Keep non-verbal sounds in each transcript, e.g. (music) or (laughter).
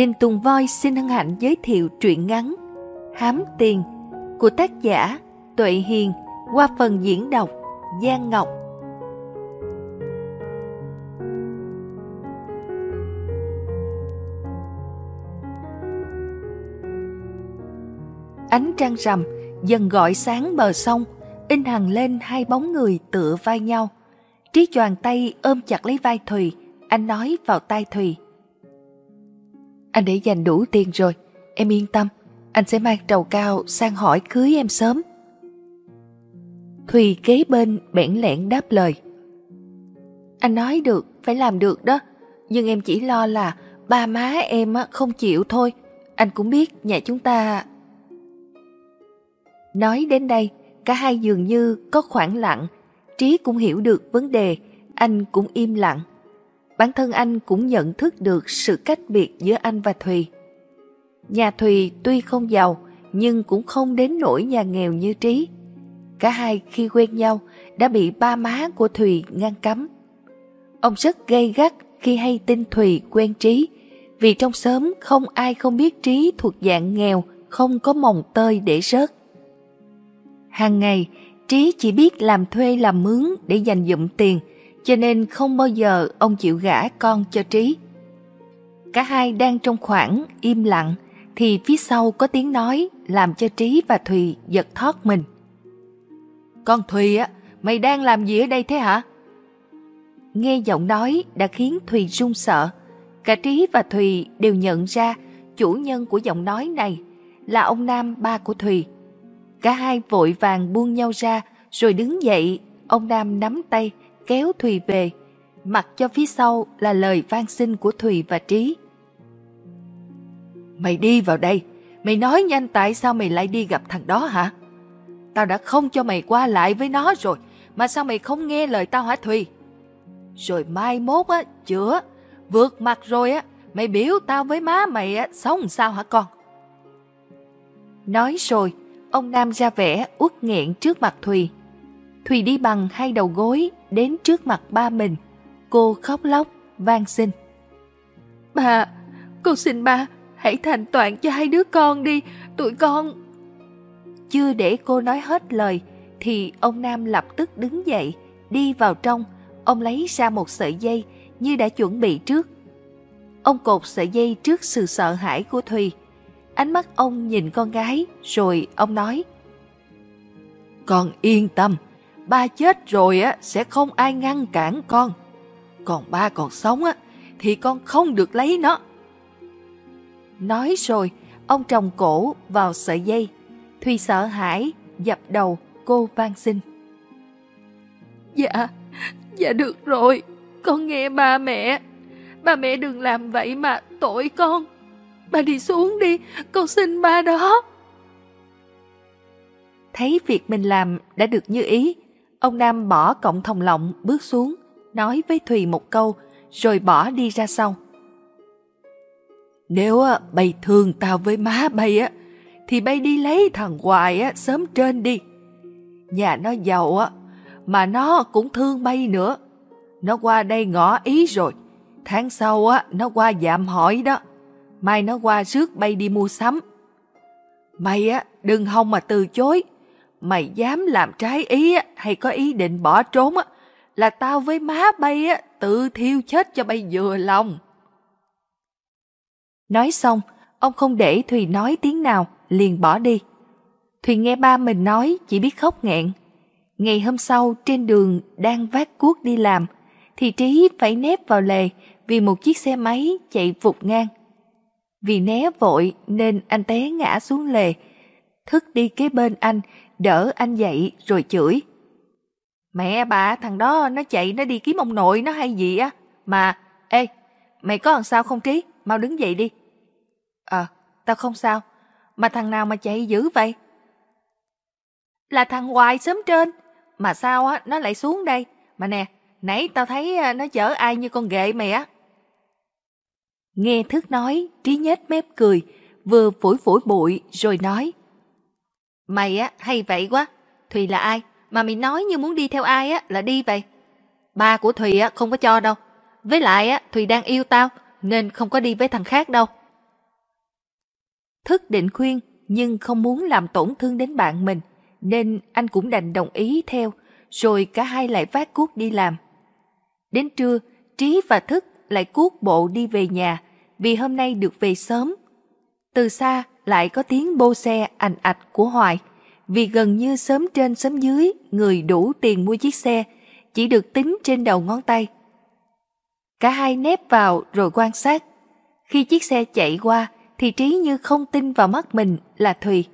Đinh Tùng Voi xin hân hạnh giới thiệu truyện ngắn Hám Tiền của tác giả Tuệ Hiền qua phần diễn đọc Giang Ngọc. Ánh trăng rằm dần gọi sáng bờ sông, in hằng lên hai bóng người tựa vai nhau. Trí choàng tay ôm chặt lấy vai Thùy, anh nói vào tai Thùy. Anh để dành đủ tiền rồi, em yên tâm, anh sẽ mang trầu cao sang hỏi cưới em sớm. Thùy kế bên bẽn lẽn đáp lời. Anh nói được, phải làm được đó, nhưng em chỉ lo là ba má em không chịu thôi. Anh cũng biết nhà chúng ta... Nói đến đây, cả hai dường như có khoảng lặng, Trí cũng hiểu được vấn đề, anh cũng im lặng. Bản thân anh cũng nhận thức được sự cách biệt giữa anh và Thùy. Nhà Thùy tuy không giàu, nhưng cũng không đến nỗi nhà nghèo như Trí. Cả hai khi quen nhau đã bị ba má của Thùy ngăn cấm. Ông rất gây gắt khi hay tin Thùy quen Trí, vì trong xóm không ai không biết Trí thuộc dạng nghèo, không có mồng tơi để rớt. Hàng ngày, Trí chỉ biết làm thuê làm mướn để dành dụm tiền, cho nên không bao giờ ông chịu gả con cho Trí. Cả hai đang trong khoảng im lặng, thì phía sau có tiếng nói làm cho Trí và Thùy giật thoát mình. Con Thùy á, mày đang làm gì ở đây thế hả? Nghe giọng nói đã khiến Thùy run sợ. Cả Trí và Thùy đều nhận ra chủ nhân của giọng nói này là ông Nam ba của Thùy. Cả hai vội vàng buông nhau ra rồi đứng dậy, ông Nam nắm tay kéo Thùy về, mặc cho phía sau là lời van xin của Thùy và Trí. Mày đi vào đây, mày nói nhanh tại sao mày lại đi gặp thằng đó hả? Tao đã không cho mày qua lại với nó rồi, mà sao mày không nghe lời tao hả Thùy? Rồi mai mốt á, chữa, vượt mặt rồi á, mày biểu tao với má mày á, sống sao hả con? Nói rồi, ông Nam ra vẻ uất nghẹn trước mặt Thùy. Thùy đi bằng hai đầu gối đến trước mặt ba mình. Cô khóc lóc, van xin. Ba, con xin ba, hãy thành toàn cho hai đứa con đi, tụi con... Chưa để cô nói hết lời, thì ông Nam lập tức đứng dậy, đi vào trong, ông lấy ra một sợi dây như đã chuẩn bị trước. Ông cột sợi dây trước sự sợ hãi của Thùy. Ánh mắt ông nhìn con gái, rồi ông nói. Con yên tâm, ba chết rồi á sẽ không ai ngăn cản con. Còn ba còn sống á thì con không được lấy nó. Nói rồi, ông trồng cổ vào sợi dây. Thùy sợ hãi, dập đầu, cô van xin. Dạ, dạ được rồi, con nghe ba mẹ. Ba mẹ đừng làm vậy mà tội con. Ba đi xuống đi, con xin ba đó. Thấy việc mình làm đã được như ý, ông Nam bỏ cọng thòng lọng bước xuống, nói với Thùy một câu, rồi bỏ đi ra sau. Nếu à, bay thương tao với má bay á, thì bay đi lấy thằng Hoài á, sớm trên đi. Nhà nó giàu á, mà nó cũng thương bay nữa. Nó qua đây ngỏ ý rồi. Tháng sau á, nó qua dạm hỏi đó. Mai nó qua rước bay đi mua sắm. Mày á, đừng hông mà từ chối. Mày dám làm trái ý hay có ý định bỏ trốn á, là tao với má bay tự thiêu chết cho bay vừa lòng. Nói xong, ông không để Thùy nói tiếng nào, liền bỏ đi. Thùy nghe ba mình nói chỉ biết khóc nghẹn. Ngày hôm sau trên đường đang vác cuốc đi làm, thì Trí phải nép vào lề vì một chiếc xe máy chạy vụt ngang. Vì né vội nên anh té ngã xuống lề, thức đi kế bên anh, đỡ anh dậy rồi chửi. Mẹ bà, thằng đó nó chạy nó đi kiếm ông nội nó hay gì á. Mà, ê, mày có làm sao không Trí? Mau đứng dậy đi. Ờ, tao không sao. Mà thằng nào mà chạy dữ vậy? Là thằng Hoài sớm trên. Mà sao á, nó lại xuống đây? Mà nè, nãy tao thấy à, nó chở ai như con ghệ mày á. Nghe thức nói, Trí nhếch mép cười, vừa phủi phủi bụi rồi nói. Mày á, hay vậy quá. Thùy là ai? Mà mày nói như muốn đi theo ai á, là đi vậy. Ba của Thùy á, không có cho đâu. Với lại á, Thùy đang yêu tao, nên không có đi với thằng khác đâu. Thức định khuyên nhưng không muốn làm tổn thương đến bạn mình, nên anh cũng đành đồng ý theo, rồi cả hai lại vác cuốc đi làm. Đến trưa, Trí và Thức lại cuốc bộ đi về nhà, vì hôm nay được về sớm. Từ xa lại có tiếng bô xe ảnh ạch của Hoài, vì gần như sớm trên sớm dưới, người đủ tiền mua chiếc xe, chỉ được tính trên đầu ngón tay. Cả hai nép vào rồi quan sát. Khi chiếc xe chạy qua, thì Trí như không tin vào mắt mình là Thùy.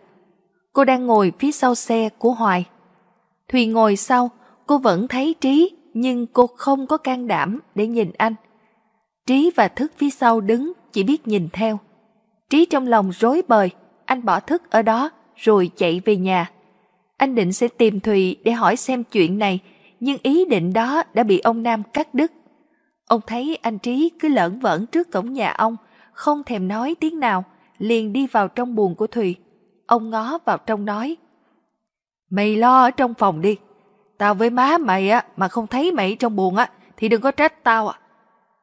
Cô đang ngồi phía sau xe của Hoài. Thùy ngồi sau, cô vẫn thấy Trí, nhưng cô không có can đảm để nhìn anh. Trí và Thức phía sau đứng, chỉ biết nhìn theo. Trí trong lòng rối bời, anh bỏ Thức ở đó, rồi chạy về nhà. Anh định sẽ tìm Thùy để hỏi xem chuyện này, nhưng ý định đó đã bị ông Nam cắt đứt. Ông thấy anh Trí cứ lởn vởn trước cổng nhà ông, không thèm nói tiếng nào, liền đi vào trong buồng của Thùy. Ông ngó vào trong nói. Mày lo ở trong phòng đi. Tao với má mày á mà không thấy mày trong buồng á thì đừng có trách tao à.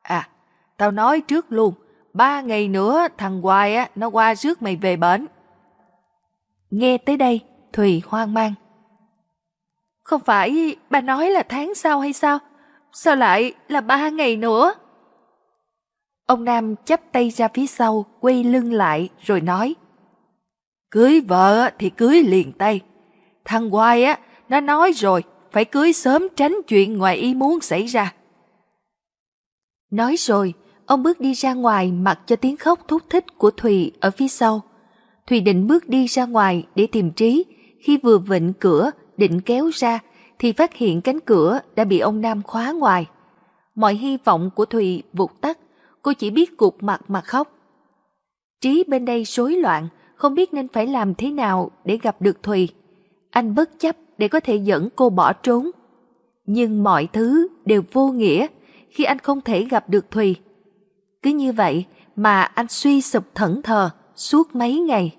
À, tao nói trước luôn, ba ngày nữa thằng Hoài á nó qua rước mày về bển. Nghe tới đây, Thùy hoang mang. Không phải bà nói là tháng sau hay sao? Sao lại là ba ngày nữa? Ông Nam chắp tay ra phía sau, quay lưng lại rồi nói. Cưới vợ thì cưới liền tay. Thằng Hoài á, nó nói rồi, phải cưới sớm tránh chuyện ngoài ý muốn xảy ra. Nói rồi, ông bước đi ra ngoài mặc cho tiếng khóc thúc thích của Thùy ở phía sau. Thùy định bước đi ra ngoài để tìm trí, khi vừa vịnh cửa định kéo ra thì phát hiện cánh cửa đã bị ông Nam khóa ngoài. Mọi hy vọng của Thùy vụt tắt, cô chỉ biết cục mặt mà khóc. Trí bên đây rối loạn, không biết nên phải làm thế nào để gặp được Thùy. Anh bất chấp để có thể dẫn cô bỏ trốn. Nhưng mọi thứ đều vô nghĩa khi anh không thể gặp được Thùy. Cứ như vậy mà anh suy sụp thẫn thờ suốt mấy ngày.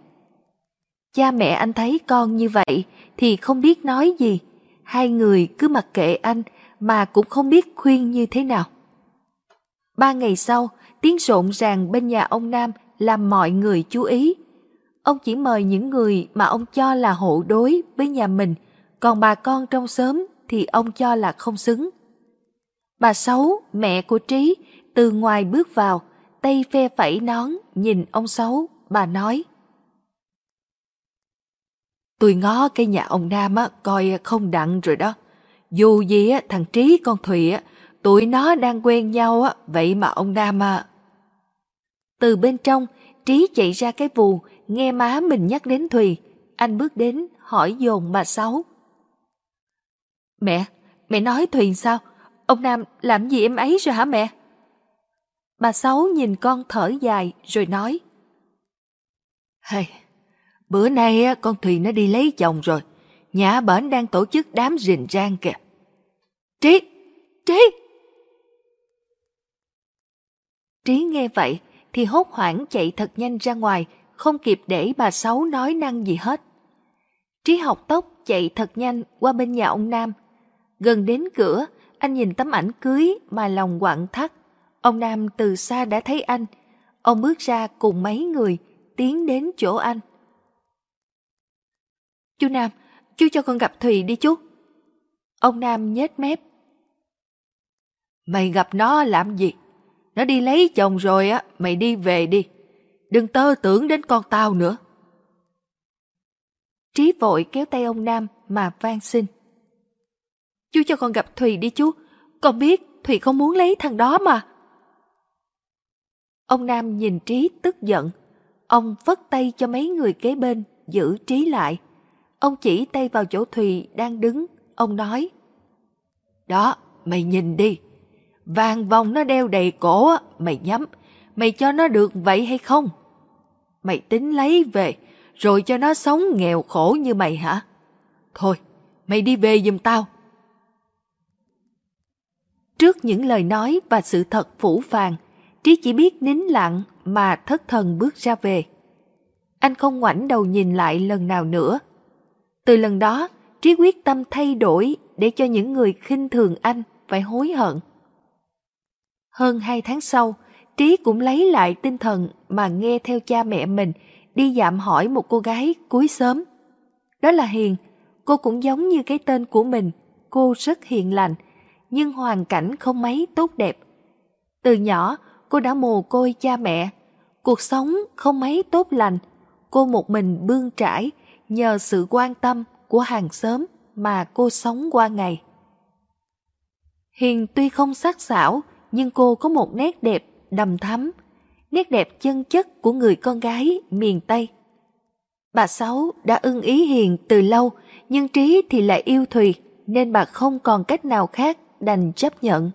Cha mẹ anh thấy con như vậy thì không biết nói gì. Hai người cứ mặc kệ anh mà cũng không biết khuyên như thế nào. Ba ngày sau, tiếng rộn ràng bên nhà ông Nam làm mọi người chú ý. Ông chỉ mời những người mà ông cho là hộ đối với nhà mình, còn bà con trong xóm thì ông cho là không xứng. Bà Sáu, mẹ của Trí, từ ngoài bước vào, tay phe phẩy nón, nhìn ông Sáu, bà nói. Tôi ngó cái nhà ông Nam á, coi không đặng rồi đó. Dù gì á, thằng Trí con Thùy á, tụi nó đang quen nhau á, vậy mà ông Nam à. Từ bên trong, Trí chạy ra cái vù, nghe má mình nhắc đến Thùy. Anh bước đến, hỏi dồn bà Sáu. Mẹ, mẹ nói Thùy sao? Ông Nam làm gì em ấy rồi hả mẹ? Bà Sáu nhìn con thở dài rồi nói. Hay, bữa nay con Thùy nó đi lấy chồng rồi. Nhà bển đang tổ chức đám rình rang kìa. Trí! Trí! Trí nghe vậy thì hốt hoảng chạy thật nhanh ra ngoài, không kịp để bà Sáu nói năng gì hết. Trí học tốc chạy thật nhanh qua bên nhà ông Nam. Gần đến cửa, anh nhìn tấm ảnh cưới mà lòng quặn thắt. Ông Nam từ xa đã thấy anh. Ông bước ra cùng mấy người, tiến đến chỗ anh. Chú Nam, chú cho con gặp Thùy đi chú. Ông Nam nhếch mép. Mày gặp nó làm gì? Nó đi lấy chồng rồi á, mày đi về đi. Đừng tơ tưởng đến con tao nữa. Trí vội kéo tay ông Nam mà van xin. Chú cho con gặp Thùy đi chú. Con biết Thùy không muốn lấy thằng đó mà. Ông Nam nhìn Trí tức giận. Ông vất tay cho mấy người kế bên giữ Trí lại. Ông chỉ tay vào chỗ Thùy đang đứng. Ông nói. Đó, mày nhìn đi. Vàng vòng nó đeo đầy cổ á, mày nhắm, mày cho nó được vậy hay không? Mày tính lấy về, rồi cho nó sống nghèo khổ như mày hả? Thôi, mày đi về giùm tao. Trước những lời nói và sự thật phủ phàng, Trí chỉ biết nín lặng mà thất thần bước ra về. Anh không ngoảnh đầu nhìn lại lần nào nữa. Từ lần đó, Trí quyết tâm thay đổi để cho những người khinh thường anh phải hối hận. Hơn hai tháng sau, Trí cũng lấy lại tinh thần mà nghe theo cha mẹ mình đi dạm hỏi một cô gái cuối sớm. Đó là Hiền, cô cũng giống như cái tên của mình, cô rất hiền lành, nhưng hoàn cảnh không mấy tốt đẹp. Từ nhỏ, cô đã mồ côi cha mẹ, cuộc sống không mấy tốt lành, cô một mình bươn trải nhờ sự quan tâm của hàng xóm mà cô sống qua ngày. Hiền tuy không sắc sảo, nhưng cô có một nét đẹp đầm thắm, nét đẹp chân chất của người con gái miền Tây. Bà Sáu đã ưng ý Hiền từ lâu, nhưng Trí thì lại yêu Thùy, nên bà không còn cách nào khác đành chấp nhận.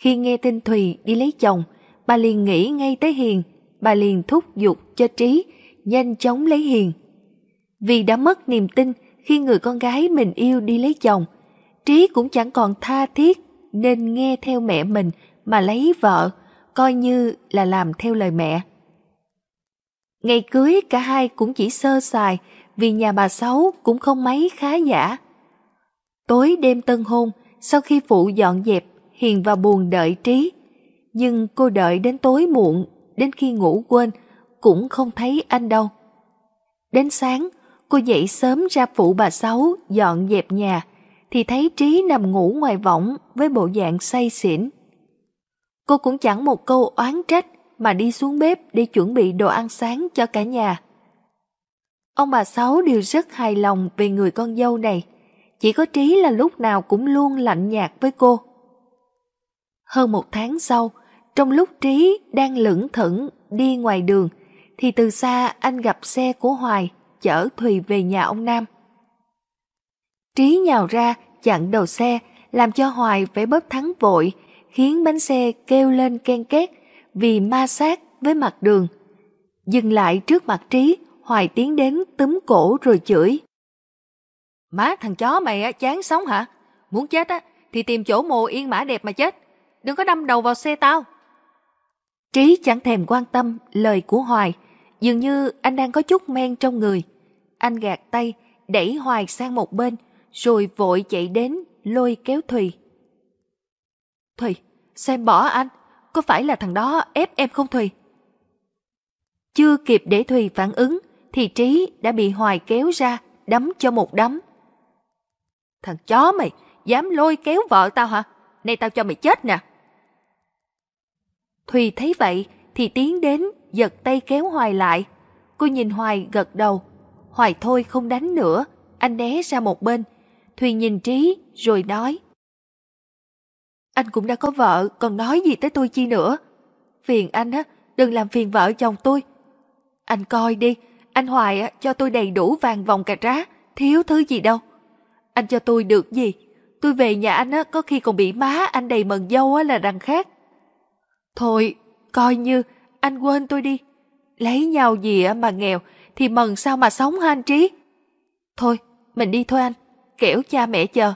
Khi nghe tin Thùy đi lấy chồng, bà liền nghĩ ngay tới Hiền, bà liền thúc giục cho Trí nhanh chóng lấy Hiền. Vì đã mất niềm tin khi người con gái mình yêu đi lấy chồng, Trí cũng chẳng còn tha thiết nên nghe theo mẹ mình mà lấy vợ, coi như là làm theo lời mẹ. Ngày cưới cả hai cũng chỉ sơ sài vì nhà bà Sáu cũng không mấy khá giả. Tối đêm tân hôn, sau khi phụ dọn dẹp, Hiền vào buồn đợi Trí. Nhưng cô đợi đến tối muộn, đến khi ngủ quên, cũng không thấy anh đâu. Đến sáng, cô dậy sớm ra phụ bà Sáu dọn dẹp nhà, thì thấy Trí nằm ngủ ngoài võng với bộ dạng say xỉn. Cô cũng chẳng một câu oán trách mà đi xuống bếp để chuẩn bị đồ ăn sáng cho cả nhà. Ông bà Sáu đều rất hài lòng về người con dâu này, chỉ có Trí là lúc nào cũng luôn lạnh nhạt với cô. Hơn một tháng sau, trong lúc Trí đang lững thững đi ngoài đường, thì từ xa anh gặp xe của Hoài chở Thùy về nhà ông Nam. Trí nhào ra chặn đầu xe làm cho Hoài phải bóp thắng vội khiến bánh xe kêu lên ken két vì ma sát với mặt đường. Dừng lại trước mặt Trí, Hoài tiến đến túm cổ rồi chửi. Má thằng chó mày á, chán sống hả? Muốn chết á, thì tìm chỗ mồ yên mã đẹp mà chết. Đừng có đâm đầu vào xe tao. Trí chẳng thèm quan tâm lời của Hoài. Dường như anh đang có chút men trong người. Anh gạt tay, đẩy Hoài sang một bên, rồi vội chạy đến, lôi kéo Thùy. Thùy, xem bỏ anh, có phải là thằng đó ép em không Thùy? Chưa kịp để Thùy phản ứng, thì Trí đã bị Hoài kéo ra, đấm cho một đấm. Thằng chó mày, dám lôi kéo vợ tao hả? Nay tao cho mày chết nè. Thùy thấy vậy thì tiến đến giật tay kéo Hoài lại. Cô nhìn Hoài gật đầu. Hoài thôi không đánh nữa, anh né ra một bên. Thùy nhìn Trí rồi nói. Anh cũng đã có vợ, còn nói gì tới tôi chi nữa. Phiền anh á, đừng làm phiền vợ chồng tôi. Anh coi đi, anh Hoài á, cho tôi đầy đủ vàng vòng cà rá, thiếu thứ gì đâu. Anh cho tôi được gì? Tôi về nhà anh á, có khi còn bị má anh đầy mần dâu á là đằng khác. Thôi, coi như anh quên tôi đi. Lấy nhau gì mà nghèo thì mần sao mà sống hả anh Trí? Thôi, mình đi thôi anh, kẻo cha mẹ chờ.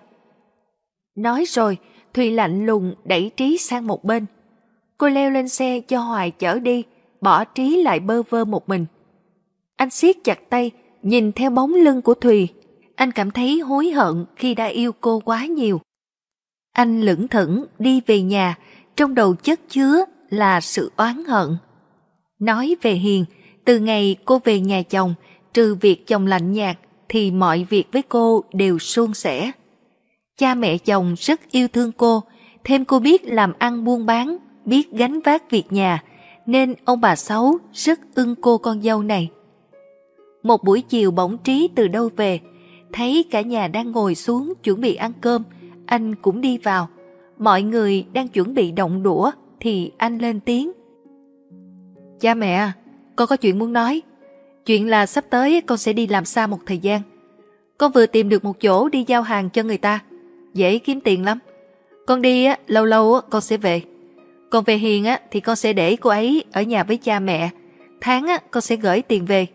Nói rồi, Thùy lạnh lùng đẩy Trí sang một bên. Cô leo lên xe cho Hoài chở đi, bỏ Trí lại bơ vơ một mình. Anh siết chặt tay, nhìn theo bóng lưng của Thùy. Anh cảm thấy hối hận khi đã yêu cô quá nhiều. Anh lững thững đi về nhà, trong đầu chất chứa là sự oán hận. Nói về Hiền, từ ngày cô về nhà chồng, trừ việc chồng lạnh nhạt, thì mọi việc với cô đều suôn sẻ. Cha mẹ chồng rất yêu thương cô, thêm cô biết làm ăn buôn bán, biết gánh vác việc nhà, nên ông bà Sáu rất ưng cô con dâu này. Một buổi chiều bỗng trí từ đâu về, thấy cả nhà đang ngồi xuống chuẩn bị ăn cơm, anh cũng đi vào. Mọi người đang chuẩn bị động đũa thì anh lên tiếng. Cha mẹ, con có chuyện muốn nói. Chuyện là sắp tới con sẽ đi làm xa một thời gian. Con vừa tìm được một chỗ đi giao hàng cho người ta. Dễ kiếm tiền lắm. Con đi á, lâu lâu á, con sẽ về. Còn về Hiền á, thì con sẽ để cô ấy ở nhà với cha mẹ. Tháng á, con sẽ gửi tiền về.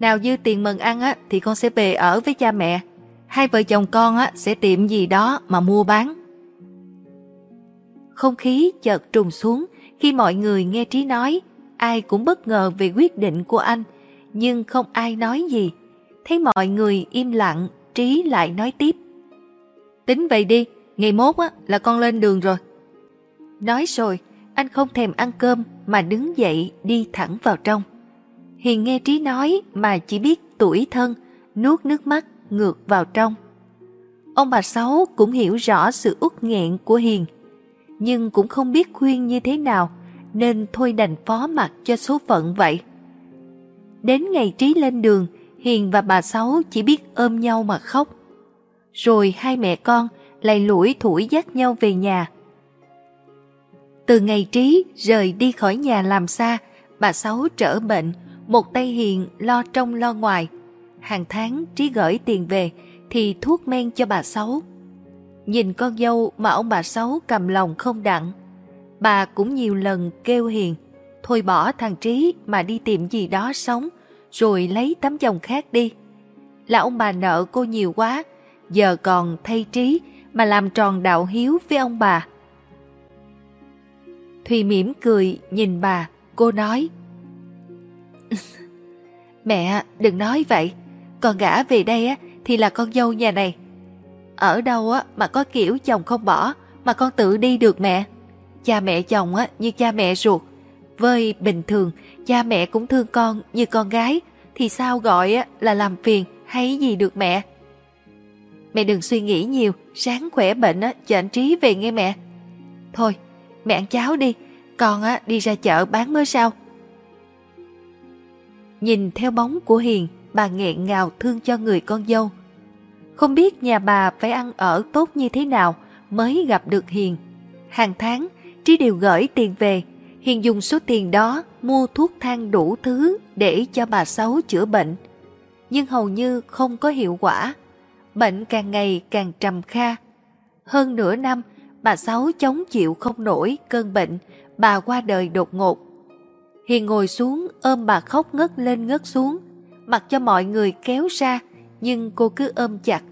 Nào dư tiền mừng ăn á, thì con sẽ về ở với cha mẹ. Hai vợ chồng con á, sẽ tiệm gì đó mà mua bán. Không khí chợt trùng xuống khi mọi người nghe Trí nói. Ai cũng bất ngờ về quyết định của anh, nhưng không ai nói gì. Thấy mọi người im lặng, Trí lại nói tiếp. Tính vậy đi, ngày mốt á, là con lên đường rồi. Nói rồi, anh không thèm ăn cơm mà đứng dậy đi thẳng vào trong. Hiền nghe Trí nói mà chỉ biết tuổi thân, nuốt nước mắt ngược vào trong. Ông bà Sáu cũng hiểu rõ sự út nghẹn của Hiền, nhưng cũng không biết khuyên như thế nào, nên thôi đành phó mặc cho số phận vậy. Đến ngày Trí lên đường, Hiền và bà Sáu chỉ biết ôm nhau mà khóc. Rồi hai mẹ con lại lủi thủi dắt nhau về nhà. Từ ngày Trí rời đi khỏi nhà làm xa, bà Sáu trở bệnh, một tay Hiền lo trong lo ngoài. Hàng tháng Trí gửi tiền về thì thuốc men cho bà Sáu. Nhìn con dâu mà ông bà Sáu cầm lòng không đặng. Bà cũng nhiều lần kêu Hiền, thôi bỏ thằng Trí mà đi tìm gì đó sống, rồi lấy tấm chồng khác đi. Là ông bà nợ cô nhiều quá, giờ còn thay Trí mà làm tròn đạo hiếu với ông bà. Thùy mỉm cười nhìn bà, cô nói Mẹ, đừng nói vậy, con gã về đây á thì là con dâu nhà này. Ở đâu á mà có kiểu chồng không bỏ mà con tự đi được mẹ. Cha mẹ chồng á như cha mẹ ruột. Với bình thường, cha mẹ cũng thương con như con gái thì sao gọi á là làm phiền hay gì được mẹ. Mẹ đừng suy nghĩ nhiều, sáng khỏe bệnh á cho anh Trí về nghe mẹ. Thôi, mẹ ăn cháo đi, con á đi ra chợ bán mới sao. Nhìn theo bóng của Hiền, bà nghẹn ngào thương cho người con dâu. Không biết nhà bà phải ăn ở tốt như thế nào mới gặp được Hiền. Hàng tháng, Trí đều gửi tiền về. Hiền dùng số tiền đó mua thuốc thang đủ thứ để cho bà Sáu chữa bệnh. Nhưng hầu như không có hiệu quả. Bệnh càng ngày càng trầm kha. Hơn nửa năm, bà Sáu chống chịu không nổi cơn bệnh, bà qua đời đột ngột. Hiền ngồi xuống ôm bà khóc ngất lên ngất xuống, mặc cho mọi người kéo ra, nhưng cô cứ ôm chặt.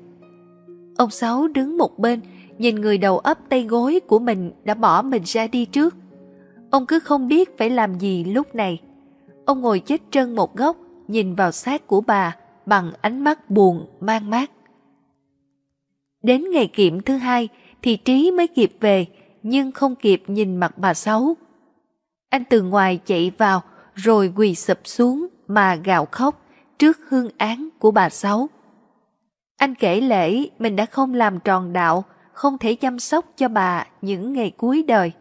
Ông Sáu đứng một bên, nhìn người đầu ấp tay gối của mình đã bỏ mình ra đi trước. Ông cứ không biết phải làm gì lúc này. Ông ngồi chết chân một góc, nhìn vào xác của bà bằng ánh mắt buồn, mang mát. Đến ngày kiểm thứ hai thì Trí mới kịp về, nhưng không kịp nhìn mặt bà Sáu. Anh từ ngoài chạy vào, rồi quỳ sụp xuống mà gào khóc trước hương án của bà Sáu. Anh kể lễ mình đã không làm tròn đạo, không thể chăm sóc cho bà những ngày cuối đời.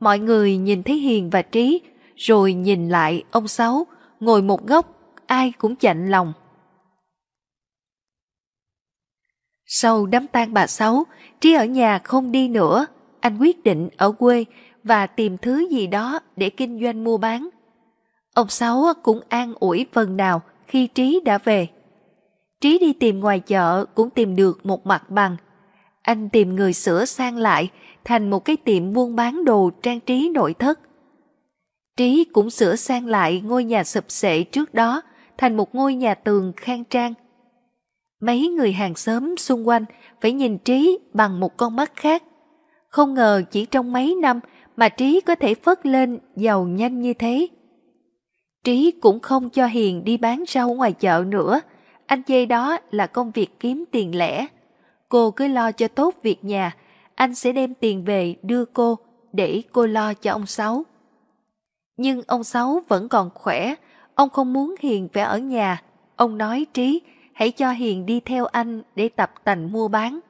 Mọi người nhìn thấy Hiền và Trí, rồi nhìn lại ông Sáu, ngồi một góc, ai cũng chạnh lòng. Sau đám tang bà Sáu, Trí ở nhà không đi nữa, anh quyết định ở quê và tìm thứ gì đó để kinh doanh mua bán. Ông Sáu cũng an ủi phần nào khi Trí đã về. Trí đi tìm ngoài chợ cũng tìm được một mặt bằng. Anh tìm người sửa sang lại thành một cái tiệm buôn bán đồ trang trí nội thất. Trí cũng sửa sang lại ngôi nhà sập sệ trước đó thành một ngôi nhà tường khang trang. Mấy người hàng xóm xung quanh phải nhìn Trí bằng một con mắt khác. Không ngờ chỉ trong mấy năm mà Trí có thể phất lên giàu nhanh như thế. Trí cũng không cho Hiền đi bán rau ngoài chợ nữa, anh dây đó là công việc kiếm tiền lẻ. Cô cứ lo cho tốt việc nhà, anh sẽ đem tiền về đưa cô để cô lo cho ông Sáu. Nhưng ông Sáu vẫn còn khỏe, ông không muốn Hiền phải ở nhà. Ông nói Trí, hãy cho Hiền đi theo anh để tập tành mua bán.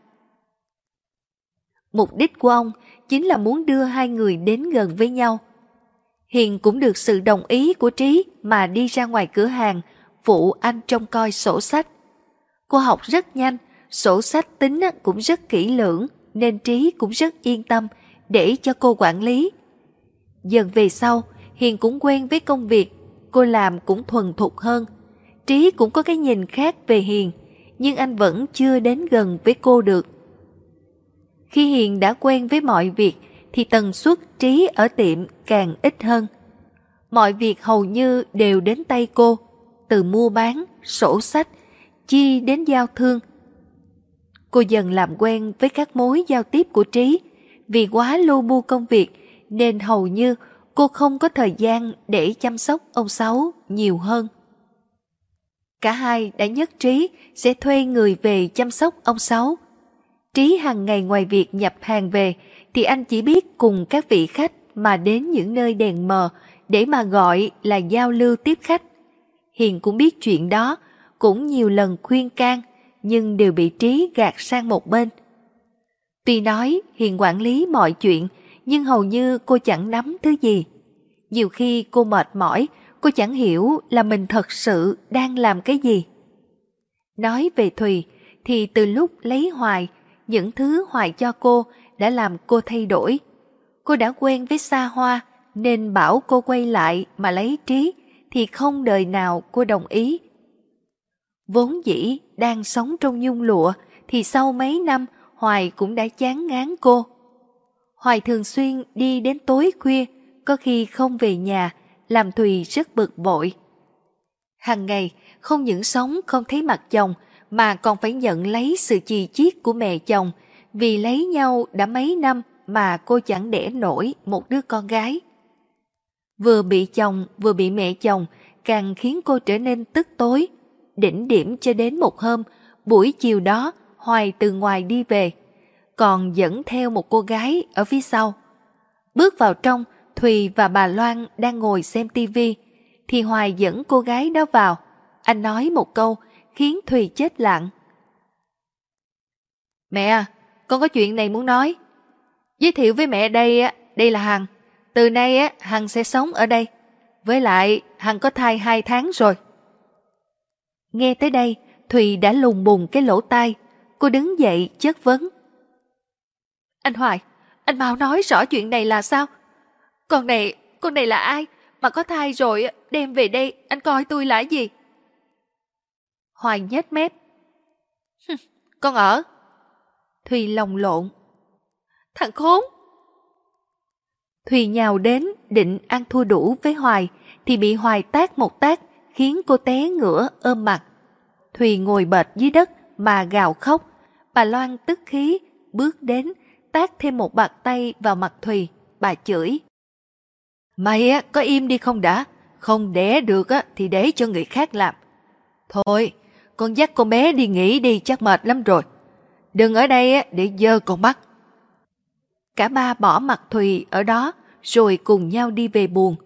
Mục đích của ông chính là muốn đưa hai người đến gần với nhau. Hiền cũng được sự đồng ý của Trí mà đi ra ngoài cửa hàng phụ anh trông coi sổ sách. Cô học rất nhanh, sổ sách tính cũng rất kỹ lưỡng nên Trí cũng rất yên tâm để cho cô quản lý. Dần về sau, Hiền cũng quen với công việc, cô làm cũng thuần thục hơn. Trí cũng có cái nhìn khác về Hiền, nhưng anh vẫn chưa đến gần với cô được. Khi Hiền đã quen với mọi việc thì tần suất Trí ở tiệm càng ít hơn. Mọi việc hầu như đều đến tay cô, từ mua bán, sổ sách, chi đến giao thương. Cô dần làm quen với các mối giao tiếp của Trí, vì quá lu bu công việc nên hầu như cô không có thời gian để chăm sóc ông Sáu nhiều hơn. Cả hai đã nhất trí sẽ thuê người về chăm sóc ông Sáu. Trí hàng ngày ngoài việc nhập hàng về thì anh chỉ biết cùng các vị khách mà đến những nơi đèn mờ để mà gọi là giao lưu tiếp khách. Hiền cũng biết chuyện đó, cũng nhiều lần khuyên can, nhưng đều bị Trí gạt sang một bên. Tuy nói Hiền quản lý mọi chuyện, nhưng hầu như cô chẳng nắm thứ gì. Nhiều khi cô mệt mỏi, cô chẳng hiểu là mình thật sự đang làm cái gì. Nói về Thùy, thì từ lúc lấy Hoài, những thứ Hoài cho cô đã làm cô thay đổi. Cô đã quen với xa hoa, nên bảo cô quay lại mà lấy trí, thì không đời nào cô đồng ý. Vốn dĩ đang sống trong nhung lụa, thì sau mấy năm Hoài cũng đã chán ngán cô. Hoài thường xuyên đi đến tối khuya, có khi không về nhà, làm Thùy rất bực bội. Hằng ngày, không những sống không thấy mặt chồng, mà còn phải nhận lấy sự chì chiết của mẹ chồng, vì lấy nhau đã mấy năm mà cô chẳng đẻ nổi một đứa con gái. Vừa bị chồng, vừa bị mẹ chồng, càng khiến cô trở nên tức tối. Đỉnh điểm cho đến một hôm, buổi chiều đó, Hoài từ ngoài đi về, còn dẫn theo một cô gái ở phía sau. Bước vào trong, Thùy và bà Loan đang ngồi xem tivi, thì Hoài dẫn cô gái đó vào. Anh nói một câu, khiến Thùy chết lặng. Mẹ, à, con có chuyện này muốn nói. Giới thiệu với mẹ đây, đây là Hằng. Từ nay á Hằng sẽ sống ở đây. Với lại, Hằng có thai hai tháng rồi. Nghe tới đây, Thùy đã lùng bùng cái lỗ tai. Cô đứng dậy chất vấn. Anh Hoài, anh mau nói rõ chuyện này là sao? Con này, con này là ai? Mà có thai rồi, đem về đây, anh coi tôi là gì? Hoài nhếch mép. con ở. Thùy lòng lộn. Thằng khốn! Thùy nhào đến định ăn thua đủ với Hoài thì bị Hoài tát một tát khiến cô té ngửa ôm mặt. Thùy ngồi bệt dưới đất mà gào khóc. Bà Loan tức khí bước đến tát thêm một bạt tay vào mặt Thùy. Bà chửi. Mày á, có im đi không đã? Không đẻ được á, thì để cho người khác làm. Thôi, con dắt con bé đi nghỉ đi chắc mệt lắm rồi. Đừng ở đây á, để dơ con mắt. Cả ba bỏ mặt Thùy ở đó rồi cùng nhau đi về buồn.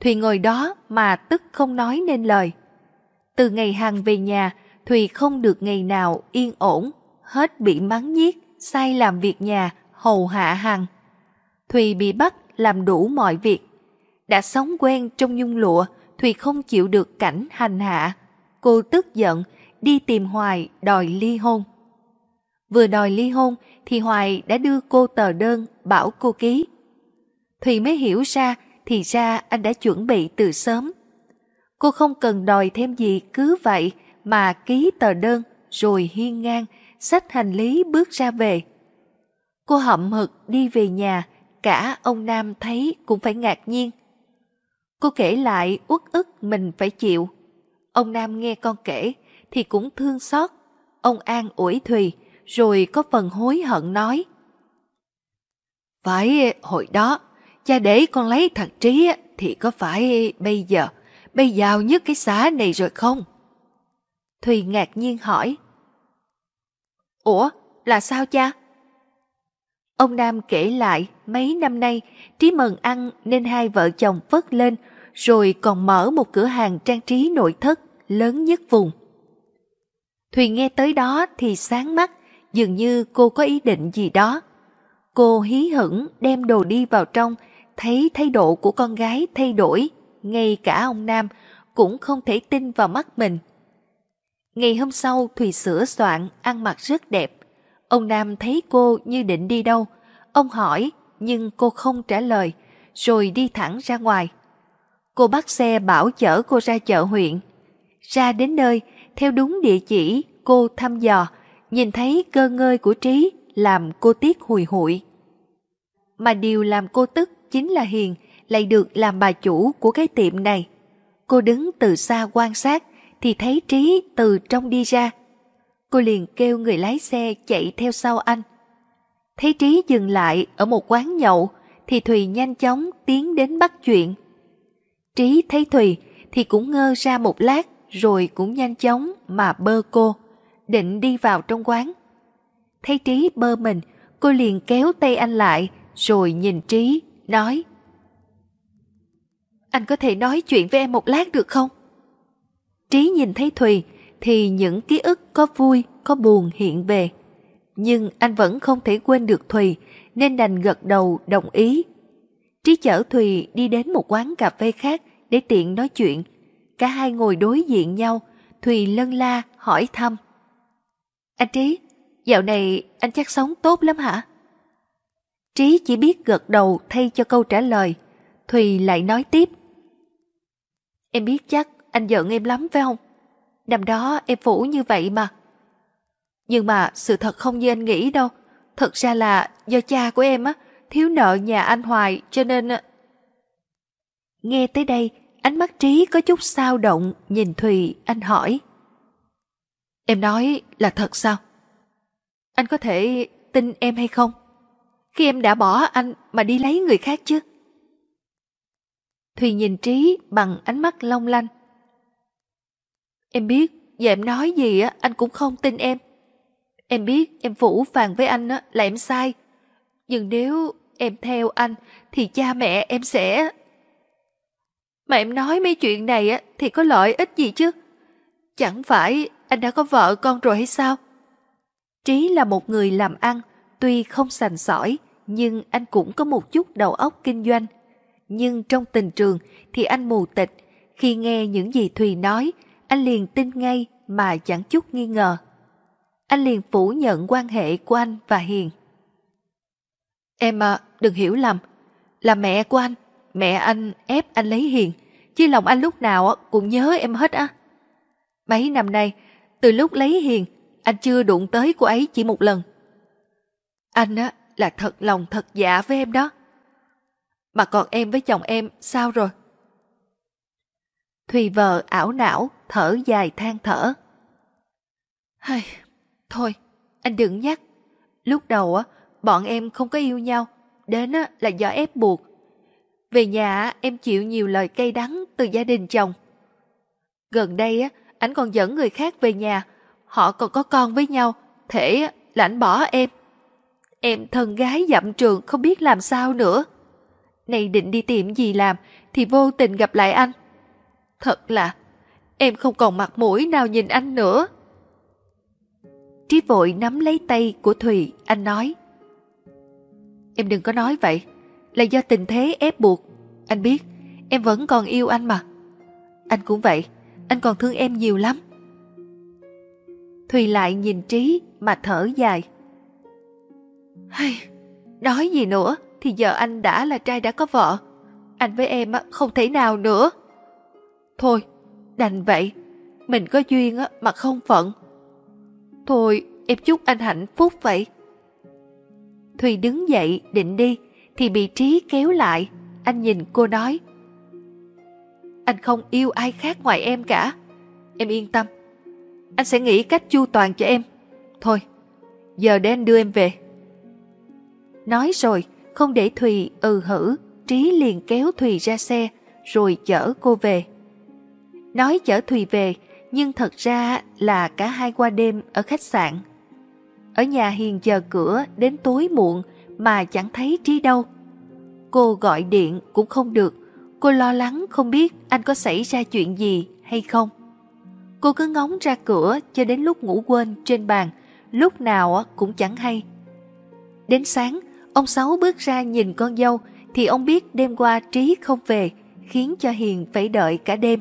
Thùy ngồi đó mà tức không nói nên lời. Từ ngày hàng về nhà, Thùy không được ngày nào yên ổn, hết bị mắng nhiếc, sai làm việc nhà, hầu hạ Hằng. Thùy bị bắt làm đủ mọi việc. Đã sống quen trong nhung lụa, Thùy không chịu được cảnh hành hạ. Cô tức giận, đi tìm Hoài đòi ly hôn. Vừa đòi ly hôn thì Hoài đã đưa cô tờ đơn bảo cô ký. Thùy mới hiểu ra thì ra anh đã chuẩn bị từ sớm. Cô không cần đòi thêm gì cứ vậy mà ký tờ đơn rồi hiên ngang, xách hành lý bước ra về. Cô hậm hực đi về nhà, cả ông Nam thấy cũng phải ngạc nhiên. Cô kể lại uất ức mình phải chịu. Ông Nam nghe con kể thì cũng thương xót. Ông an ủi Thùy, rồi có phần hối hận nói. Phải hồi đó, cha để con lấy thằng Trí thì có phải bây giờ, bây giàu nhất cái xã này rồi không? Thùy ngạc nhiên hỏi. Ủa, là sao cha? Ông Nam kể lại mấy năm nay Trí mần ăn nên hai vợ chồng vất lên rồi còn mở một cửa hàng trang trí nội thất lớn nhất vùng. Thùy nghe tới đó thì sáng mắt, dường như cô có ý định gì đó. Cô hí hửng đem đồ đi vào trong, thấy thái độ của con gái thay đổi, ngay cả ông Nam cũng không thể tin vào mắt mình. Ngày hôm sau Thùy sửa soạn, ăn mặc rất đẹp. Ông Nam thấy cô như định đi đâu. Ông hỏi, nhưng cô không trả lời, rồi đi thẳng ra ngoài. Cô bắt xe bảo chở cô ra chợ huyện. Ra đến nơi, theo đúng địa chỉ, cô thăm dò, nhìn thấy cơ ngơi của Trí làm cô tiếc hùi hụi. Mà điều làm cô tức chính là Hiền lại được làm bà chủ của cái tiệm này. Cô đứng từ xa quan sát thì thấy Trí từ trong đi ra. Cô liền kêu người lái xe chạy theo sau anh. Thấy Trí dừng lại ở một quán nhậu thì Thùy nhanh chóng tiến đến bắt chuyện. Trí thấy Thùy thì cũng ngơ ra một lát rồi cũng nhanh chóng mà bơ cô, định đi vào trong quán. Thấy Trí bơ mình, cô liền kéo tay anh lại rồi nhìn Trí, nói anh có thể nói chuyện với em một lát được không? Trí nhìn thấy Thùy thì những ký ức có vui, có buồn hiện về. Nhưng anh vẫn không thể quên được Thùy nên đành gật đầu đồng ý. Trí chở Thùy đi đến một quán cà phê khác để tiện nói chuyện. Cả hai ngồi đối diện nhau, Thùy lân la hỏi thăm. Anh Trí, dạo này anh chắc sống tốt lắm hả? Trí chỉ biết gật đầu thay cho câu trả lời. Thùy lại nói tiếp. Em biết chắc anh giận em lắm phải không? Năm đó em phủ như vậy mà. Nhưng mà sự thật không như anh nghĩ đâu. Thật ra là do cha của em á thiếu nợ nhà anh Hoài cho nên... Ờ. Nghe tới đây, ánh mắt Trí có chút sao động nhìn Thùy, anh hỏi. Em nói là thật sao? Anh có thể tin em hay không? Khi em đã bỏ anh mà đi lấy người khác chứ? Thùy nhìn Trí bằng ánh mắt long lanh. Em biết, và em nói gì á, anh cũng không tin em. Em biết em phủ phàng với anh á, là em sai. Nhưng nếu em theo anh, thì cha mẹ em sẽ... Mà em nói mấy chuyện này á, thì có lợi ích gì chứ? Chẳng phải anh đã có vợ con rồi hay sao? Trí là một người làm ăn, tuy không sành sỏi, nhưng anh cũng có một chút đầu óc kinh doanh. Nhưng trong tình trường thì anh mù tịch, khi nghe những gì Thùy nói, anh liền tin ngay mà chẳng chút nghi ngờ. Anh liền phủ nhận quan hệ của anh và Hiền. Em à, đừng hiểu lầm, là mẹ của anh, mẹ anh ép anh lấy Hiền, chứ lòng anh lúc nào cũng nhớ em hết á. Mấy năm nay, từ lúc lấy Hiền, anh chưa đụng tới cô ấy chỉ một lần. Anh á là thật lòng thật dạ với em đó. Mà còn em với chồng em sao rồi? Thùy vợ ảo não, thở dài than thở. Hay, thôi, anh đừng nhắc. Lúc đầu á, bọn em không có yêu nhau, đến á là do ép buộc. Về nhà em chịu nhiều lời cay đắng từ gia đình chồng. Gần đây á, anh còn dẫn người khác về nhà, họ còn có con với nhau, thể là anh bỏ em. Em thân gái dặm trường không biết làm sao nữa. Này định đi tìm gì làm thì vô tình gặp lại anh. Thật là em không còn mặt mũi nào nhìn anh nữa. Trí vội nắm lấy tay của Thùy, anh nói. Em đừng có nói vậy, là do tình thế ép buộc. Anh biết, em vẫn còn yêu anh mà. Anh cũng vậy, anh còn thương em nhiều lắm. Thùy lại nhìn Trí mà thở dài. Hay, nói gì nữa thì giờ anh đã là trai đã có vợ. Anh với em không thể nào nữa. Thôi, đành vậy. Mình có duyên mà không phận. Thôi, em chúc anh hạnh phúc vậy. Thùy đứng dậy định đi thì bị Trí kéo lại. Anh nhìn cô nói. Anh không yêu ai khác ngoài em cả. Em yên tâm. Anh sẽ nghĩ cách chu toàn cho em. Thôi, giờ để anh đưa em về. Nói rồi, không để Thùy ừ hử, Trí liền kéo Thùy ra xe, rồi chở cô về. Nói chở Thùy về, nhưng thật ra là cả hai qua đêm ở khách sạn. Ở nhà Hiền chờ cửa đến tối muộn mà chẳng thấy Trí đâu. Cô gọi điện cũng không được, cô lo lắng không biết anh có xảy ra chuyện gì hay không. Cô cứ ngóng ra cửa cho đến lúc ngủ quên trên bàn, lúc nào cũng chẳng hay. Đến sáng, ông Sáu bước ra nhìn con dâu thì ông biết đêm qua Trí không về, khiến cho Hiền phải đợi cả đêm.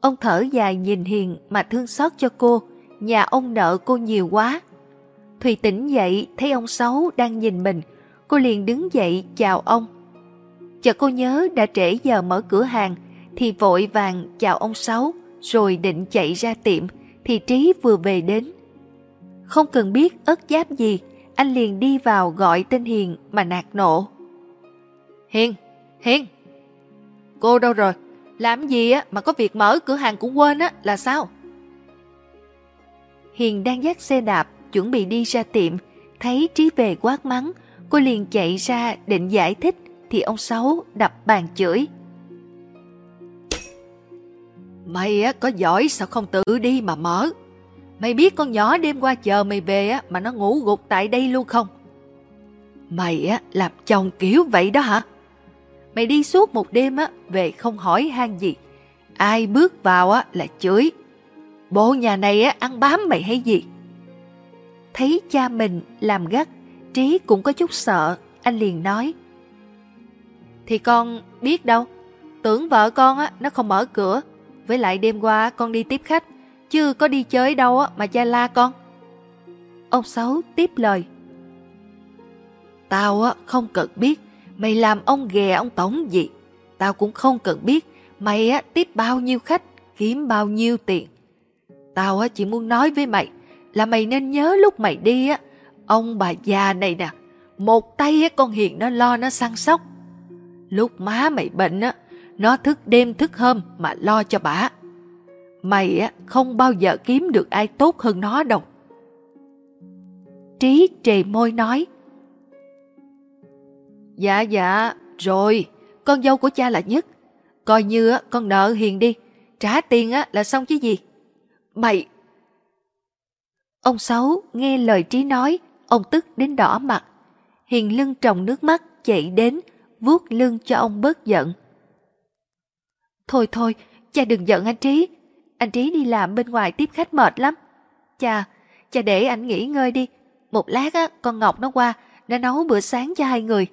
Ông thở dài nhìn Hiền mà thương xót cho cô, nhà ông nợ cô nhiều quá. Thùy tỉnh dậy thấy ông Sáu đang nhìn mình, cô liền đứng dậy chào ông. Chợt cô nhớ đã trễ giờ mở cửa hàng thì vội vàng chào ông Sáu rồi định chạy ra tiệm thì Trí vừa về đến. Không cần biết ớt giáp gì, anh liền đi vào gọi tên Hiền mà nạt nộ. Hiền, Hiền, cô đâu rồi? Làm gì á mà có việc mở cửa hàng cũng quên á là sao? Hiền đang dắt xe đạp chuẩn bị đi ra tiệm, thấy Trí về quát mắng, cô liền chạy ra định giải thích thì ông Sáu đập bàn chửi. Mày á có giỏi sao không tự đi mà mở? Mày biết con nhỏ đêm qua chờ mày về á mà nó ngủ gục tại đây luôn không? Mày á làm chồng kiểu vậy đó hả? Mày đi suốt một đêm á, về không hỏi han gì. Ai bước vào á là chửi. Bộ nhà này á, ăn bám mày hay gì? Thấy cha mình làm gắt, Trí cũng có chút sợ, anh liền nói. Thì con biết đâu, tưởng vợ con á, nó không mở cửa. Với lại đêm qua con đi tiếp khách, chứ có đi chơi đâu á, mà cha la con. Ông Sáu tiếp lời. Tao á, không cần biết mày làm ông ghè ông tổng gì. Tao cũng không cần biết mày á, tiếp bao nhiêu khách, kiếm bao nhiêu tiền. Tao á, chỉ muốn nói với mày là mày nên nhớ lúc mày đi á, ông bà già này nè, một tay á, con Hiền nó lo nó săn sóc. Lúc má mày bệnh á, nó thức đêm thức hôm mà lo cho bà. Mày á, không bao giờ kiếm được ai tốt hơn nó đâu. Trí trề môi nói. Dạ dạ, rồi, con dâu của cha là nhất. Coi như con nợ Hiền đi, trả tiền là xong chứ gì. Mày... Ông Sáu nghe lời Trí nói, ông tức đến đỏ mặt. Hiền lưng trồng nước mắt chạy đến, vuốt lưng cho ông bớt giận. Thôi thôi, cha đừng giận anh Trí. Anh Trí đi làm bên ngoài tiếp khách mệt lắm. Cha, cha để anh nghỉ ngơi đi. Một lát á, con Ngọc nó qua, nó nấu bữa sáng cho hai người.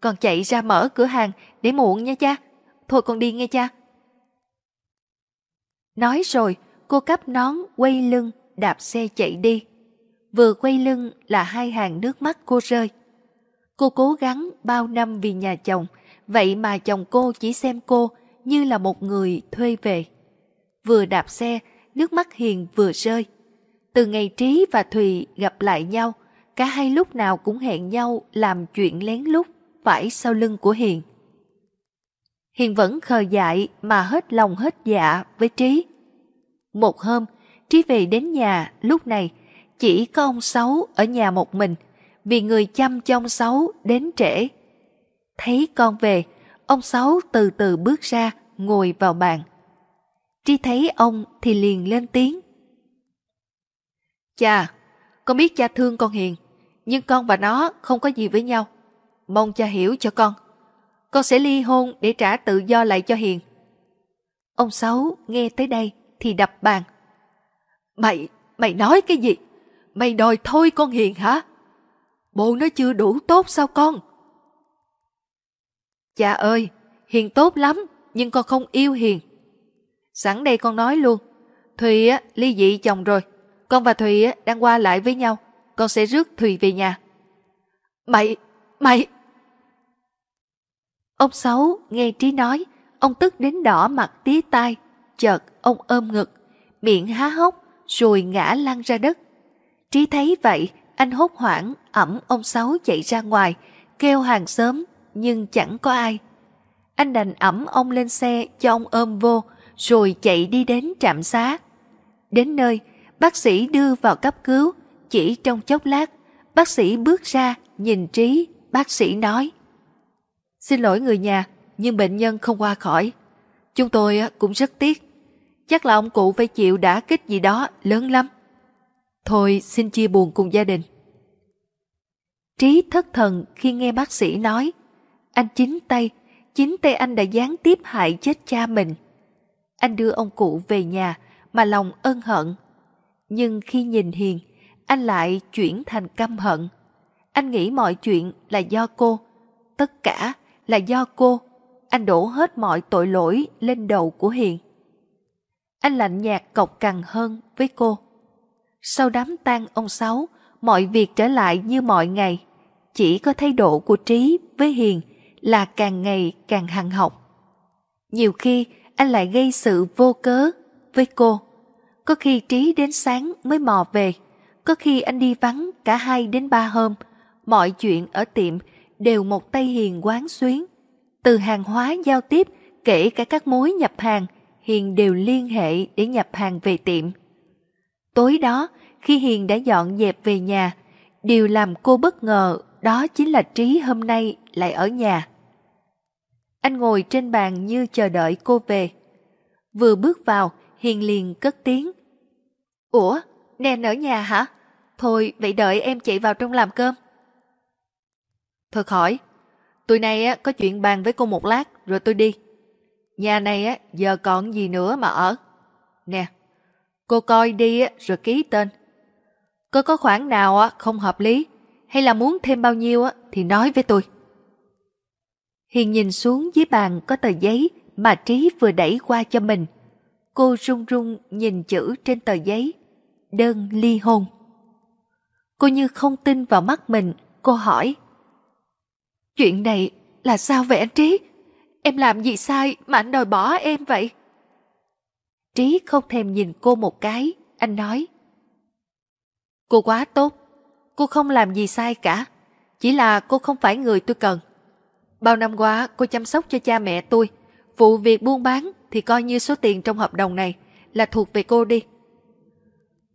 Con chạy ra mở cửa hàng để muộn nha cha. Thôi con đi nghe cha. Nói rồi, cô cắp nón, quay lưng, đạp xe chạy đi. Vừa quay lưng là hai hàng nước mắt cô rơi. Cô cố gắng bao năm vì nhà chồng, vậy mà chồng cô chỉ xem cô như là một người thuê về. Vừa đạp xe, nước mắt Hiền vừa rơi. Từ ngày Trí và Thùy gặp lại nhau, cả hai lúc nào cũng hẹn nhau làm chuyện lén lút phải sau lưng của Hiền. Hiền vẫn khờ dại mà hết lòng hết dạ với Trí. Một hôm, Trí về đến nhà lúc này chỉ có ông Sáu ở nhà một mình vì người chăm chông Sáu đến trễ. Thấy con về, ông Sáu từ từ bước ra ngồi vào bàn. Tri thấy ông thì liền lên tiếng. Cha, con biết cha thương con Hiền, nhưng con và nó không có gì với nhau. Mong cha hiểu cho con. Con sẽ ly hôn để trả tự do lại cho Hiền. Ông Sáu nghe tới đây thì đập bàn. Mày, mày nói cái gì? Mày đòi thôi con Hiền hả? Bộ nó chưa đủ tốt sao con? Cha ơi, Hiền tốt lắm, nhưng con không yêu Hiền. Sẵn đây con nói luôn, Thùy á, ly dị chồng rồi. Con và Thùy á, đang qua lại với nhau. Con sẽ rước Thùy về nhà. Mày, mày... Ông Sáu nghe Trí nói, ông tức đến đỏ mặt tía tai. Chợt ông ôm ngực, miệng há hốc, rồi ngã lăn ra đất. Trí thấy vậy, anh hốt hoảng ẩm ông Sáu chạy ra ngoài, kêu hàng xóm, nhưng chẳng có ai. Anh đành ẩm ông lên xe cho ông ôm vô, rồi chạy đi đến trạm xá. Đến nơi, bác sĩ đưa vào cấp cứu, chỉ trong chốc lát, bác sĩ bước ra, nhìn Trí, bác sĩ nói. Xin lỗi người nhà, nhưng bệnh nhân không qua khỏi. Chúng tôi cũng rất tiếc. Chắc là ông cụ phải chịu đả kích gì đó lớn lắm. Thôi xin chia buồn cùng gia đình. Trí thất thần khi nghe bác sĩ nói. Anh chính tay, chính tay anh đã gián tiếp hại chết cha mình. Anh đưa ông cụ về nhà mà lòng ân hận. Nhưng khi nhìn Hiền, anh lại chuyển thành căm hận. Anh nghĩ mọi chuyện là do cô. Tất cả là do cô. Anh đổ hết mọi tội lỗi lên đầu của Hiền. Anh lạnh nhạt cộc cằn hơn với cô. Sau đám tang ông Sáu, mọi việc trở lại như mọi ngày. Chỉ có thái độ của Trí với Hiền là càng ngày càng hằng học. Nhiều khi anh lại gây sự vô cớ với cô. Có khi Trí đến sáng mới mò về, có khi anh đi vắng cả hai đến ba hôm. Mọi chuyện ở tiệm đều một tay Hiền quán xuyến. Từ hàng hóa giao tiếp, kể cả các mối nhập hàng, Hiền đều liên hệ để nhập hàng về tiệm. Tối đó, khi Hiền đã dọn dẹp về nhà, điều làm cô bất ngờ đó chính là Trí hôm nay lại ở nhà. Anh ngồi trên bàn như chờ đợi cô về. Vừa bước vào, Hiền liền cất tiếng. Ủa, Nen ở nhà hả? Thôi, vậy đợi em chạy vào trong làm cơm. Thôi khỏi, Tôi này á, có chuyện bàn với cô một lát rồi tôi đi. Nhà này á, giờ còn gì nữa mà ở. Nè, cô coi đi rồi ký tên. Có có khoản nào không hợp lý hay là muốn thêm bao nhiêu thì nói với tôi. Hiền nhìn xuống dưới bàn có tờ giấy mà Trí vừa đẩy qua cho mình. Cô run run nhìn chữ trên tờ giấy. Đơn ly hôn. Cô như không tin vào mắt mình, cô hỏi. Chuyện này là sao vậy anh Trí? Em làm gì sai mà anh đòi bỏ em vậy? Trí không thèm nhìn cô một cái, anh nói. Cô quá tốt, cô không làm gì sai cả, chỉ là cô không phải người tôi cần. Bao năm qua cô chăm sóc cho cha mẹ tôi, vụ việc buôn bán thì coi như số tiền trong hợp đồng này là thuộc về cô đi.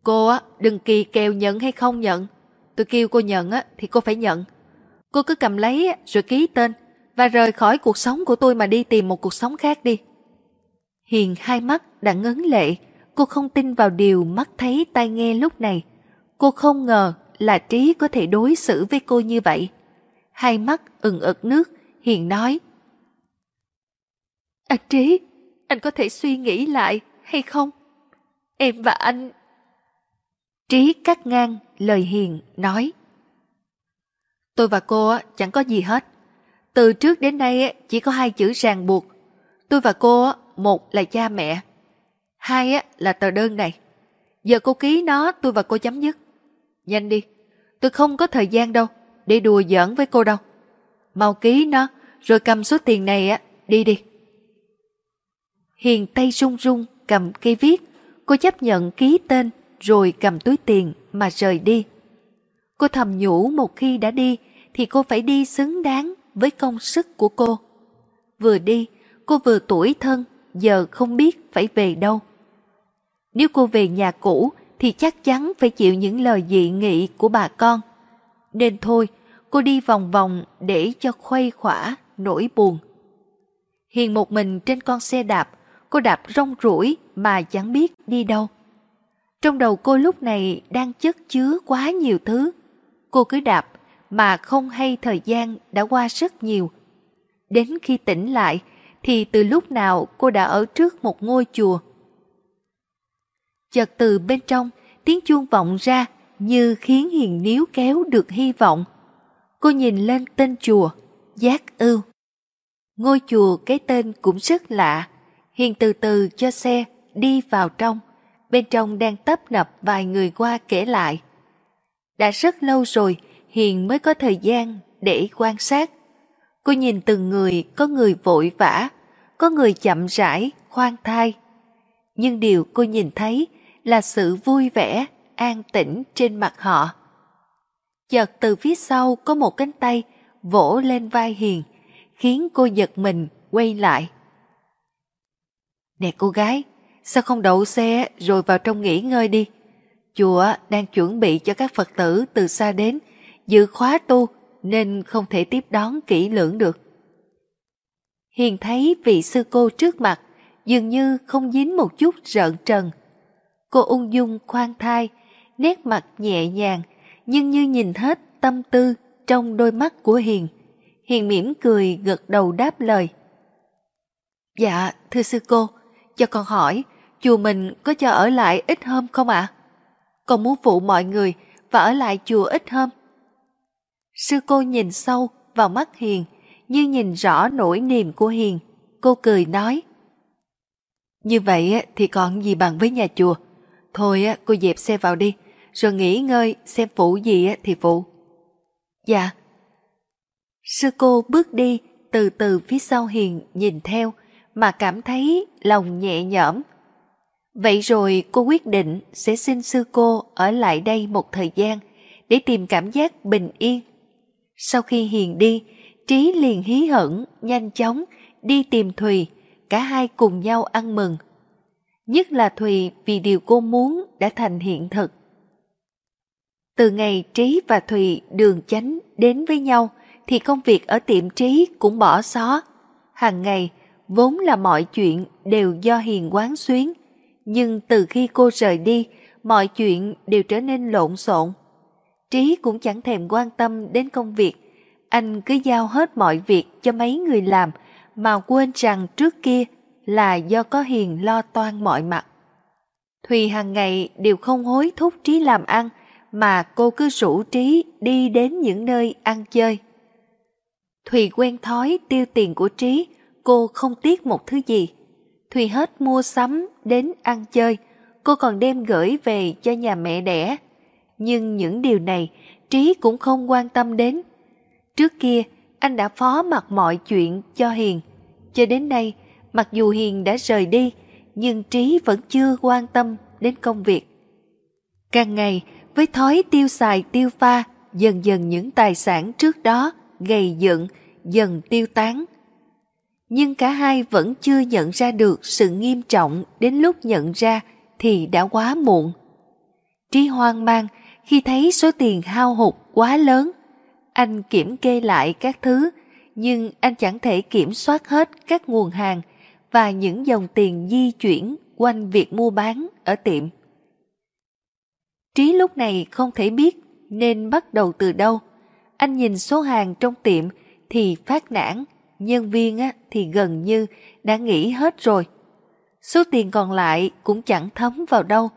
Cô á, đừng kỳ kèo nhận hay không nhận. Tôi kêu cô nhận á, thì cô phải nhận. Cô cứ cầm lấy rồi ký tên và rời khỏi cuộc sống của tôi mà đi tìm một cuộc sống khác đi. Hiền hai mắt đã ngấn lệ, cô không tin vào điều mắt thấy tai nghe lúc này. Cô không ngờ là Trí có thể đối xử với cô như vậy. Hai mắt ừng ực nước, Hiền nói. Anh Trí, anh có thể suy nghĩ lại hay không? Em và anh... Trí cắt ngang lời Hiền nói. Tôi và cô chẳng có gì hết. Từ trước đến nay chỉ có hai chữ ràng buộc. Tôi và cô, một là cha mẹ, hai á là tờ đơn này. Giờ cô ký nó, tôi và cô chấm dứt. Nhanh đi, tôi không có thời gian đâu để đùa giỡn với cô đâu. Mau ký nó, rồi cầm số tiền này á, đi đi. Hiền tay run run cầm cây viết, cô chấp nhận ký tên rồi cầm túi tiền mà rời đi. Cô thầm nhủ một khi đã đi thì cô phải đi xứng đáng với công sức của cô. Vừa đi, cô vừa tuổi thân, giờ không biết phải về đâu. Nếu cô về nhà cũ thì chắc chắn phải chịu những lời dị nghị của bà con. Nên thôi, cô đi vòng vòng để cho khuây khỏa nỗi buồn. Hiền một mình trên con xe đạp, cô đạp rong ruổi mà chẳng biết đi đâu. Trong đầu cô lúc này đang chất chứa quá nhiều thứ. Cô cứ đạp mà không hay thời gian đã qua rất nhiều. Đến khi tỉnh lại thì từ lúc nào cô đã ở trước một ngôi chùa. Chợt từ bên trong tiếng chuông vọng ra như khiến Hiền níu kéo được hy vọng. Cô nhìn lên tên chùa, Giác Ưu. Ngôi chùa cái tên cũng rất lạ. Hiền từ từ cho xe đi vào trong. Bên trong đang tấp nập vài người qua kể lại. Đã rất lâu rồi Hiền mới có thời gian để quan sát. Cô nhìn từng người, có người vội vã, có người chậm rãi, khoan thai. Nhưng điều cô nhìn thấy là sự vui vẻ, an tĩnh trên mặt họ. Chợt từ phía sau có một cánh tay vỗ lên vai Hiền, khiến cô giật mình quay lại. Nè cô gái, sao không đậu xe rồi vào trong nghỉ ngơi đi? Chùa đang chuẩn bị cho các Phật tử từ xa đến dự khóa tu nên không thể tiếp đón kỹ lưỡng được. Hiền thấy vị sư cô trước mặt dường như không dính một chút rợn trần. Cô ung dung khoan thai, nét mặt nhẹ nhàng nhưng như nhìn hết tâm tư trong đôi mắt của Hiền. Hiền mỉm cười gật đầu đáp lời. Dạ, thưa sư cô, cho con hỏi, chùa mình có cho ở lại ít hôm không ạ? À? Con muốn phụ mọi người và ở lại chùa ít hôm. Sư cô nhìn sâu vào mắt Hiền, như nhìn rõ nỗi niềm của Hiền. Cô cười nói. Như vậy thì còn gì bằng với nhà chùa. Thôi cô dẹp xe vào đi, rồi nghỉ ngơi xem phụ gì thì phụ. Dạ. Sư cô bước đi từ từ phía sau Hiền nhìn theo mà cảm thấy lòng nhẹ nhõm. Vậy rồi cô quyết định sẽ xin sư cô ở lại đây một thời gian để tìm cảm giác bình yên sau khi Hiền đi, Trí liền hí hửng, nhanh chóng, đi tìm Thùy, cả hai cùng nhau ăn mừng. Nhất là Thùy vì điều cô muốn đã thành hiện thực. Từ ngày Trí và Thùy đường chánh đến với nhau thì công việc ở tiệm Trí cũng bỏ xó. Hàng ngày, vốn là mọi chuyện đều do Hiền quán xuyến, nhưng từ khi cô rời đi, mọi chuyện đều trở nên lộn xộn. Trí cũng chẳng thèm quan tâm đến công việc, anh cứ giao hết mọi việc cho mấy người làm mà quên rằng trước kia là do có Hiền lo toan mọi mặt. Thùy hàng ngày đều không hối thúc Trí làm ăn, mà cô cứ rủ Trí đi đến những nơi ăn chơi. Thùy quen thói tiêu tiền của Trí, cô không tiếc một thứ gì. Thùy hết mua sắm đến ăn chơi, cô còn đem gửi về cho nhà mẹ đẻ. Nhưng những điều này Trí cũng không quan tâm đến. Trước kia, anh đã phó mặc mọi chuyện cho Hiền. Cho đến nay, mặc dù Hiền đã rời đi, nhưng Trí vẫn chưa quan tâm đến công việc. Càng ngày, với thói tiêu xài tiêu pha, dần dần những tài sản trước đó gầy dựng, dần tiêu tán. Nhưng cả hai vẫn chưa nhận ra được sự nghiêm trọng đến lúc nhận ra thì đã quá muộn. Trí hoang mang khi thấy số tiền hao hụt quá lớn. Anh kiểm kê lại các thứ, nhưng anh chẳng thể kiểm soát hết các nguồn hàng và những dòng tiền di chuyển quanh việc mua bán ở tiệm. Trí lúc này không thể biết nên bắt đầu từ đâu. Anh nhìn số hàng trong tiệm thì phát nản, nhân viên thì gần như đã nghỉ hết rồi. Số tiền còn lại cũng chẳng thấm vào đâu.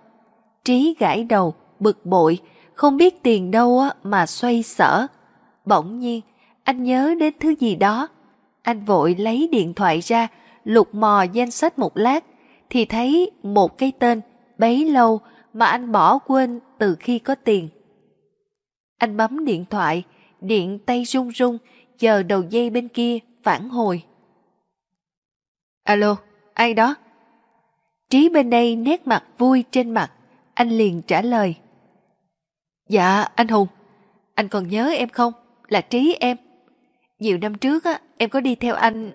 Trí gãi đầu, bực bội, không biết tiền đâu mà xoay sở. Bỗng nhiên, anh nhớ đến thứ gì đó. Anh vội lấy điện thoại ra, lục mò danh sách một lát, thì thấy một cái tên bấy lâu mà anh bỏ quên từ khi có tiền. Anh bấm điện thoại, điện tay run run, chờ đầu dây bên kia phản hồi. Alo, ai đó? Trí bên đây nét mặt vui trên mặt, anh liền trả lời. Dạ, anh Hùng, anh còn nhớ em không? Là Trí em. Nhiều năm trước á, em có đi theo anh.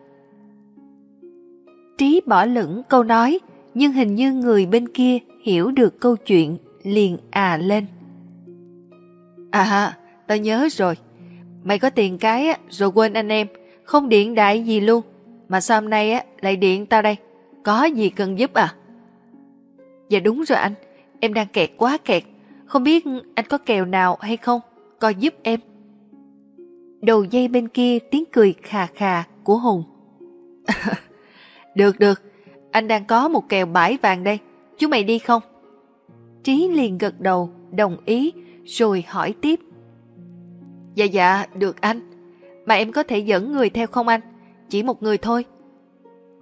Trí bỏ lửng câu nói, nhưng hình như người bên kia hiểu được câu chuyện, liền à lên. À, tao nhớ rồi. Mày có tiền cái á, rồi quên anh em, không điện đại gì luôn. Mà sao hôm nay á, lại điện tao đây? Có gì cần giúp à? Dạ đúng rồi anh, em đang kẹt quá kẹt. Không biết anh có kèo nào hay không? Coi giúp em. Đầu dây bên kia tiếng cười khà khà của Hùng. (laughs) được được, anh đang có một kèo bãi vàng đây. Chúng mày đi không? Trí liền gật đầu, đồng ý, rồi hỏi tiếp. Dạ dạ, được anh. Mà em có thể dẫn người theo không anh? Chỉ một người thôi.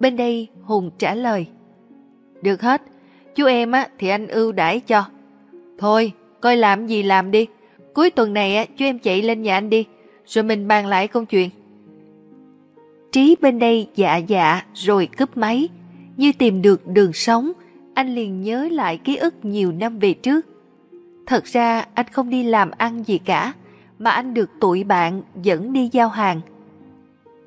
Bên đây Hùng trả lời. Được hết, chú em á thì anh ưu đãi cho. Thôi, coi làm gì làm đi. Cuối tuần này á, chú em chạy lên nhà anh đi, rồi mình bàn lại công chuyện. Trí bên đây dạ dạ rồi cướp máy. Như tìm được đường sống, anh liền nhớ lại ký ức nhiều năm về trước. Thật ra anh không đi làm ăn gì cả, mà anh được tụi bạn dẫn đi giao hàng.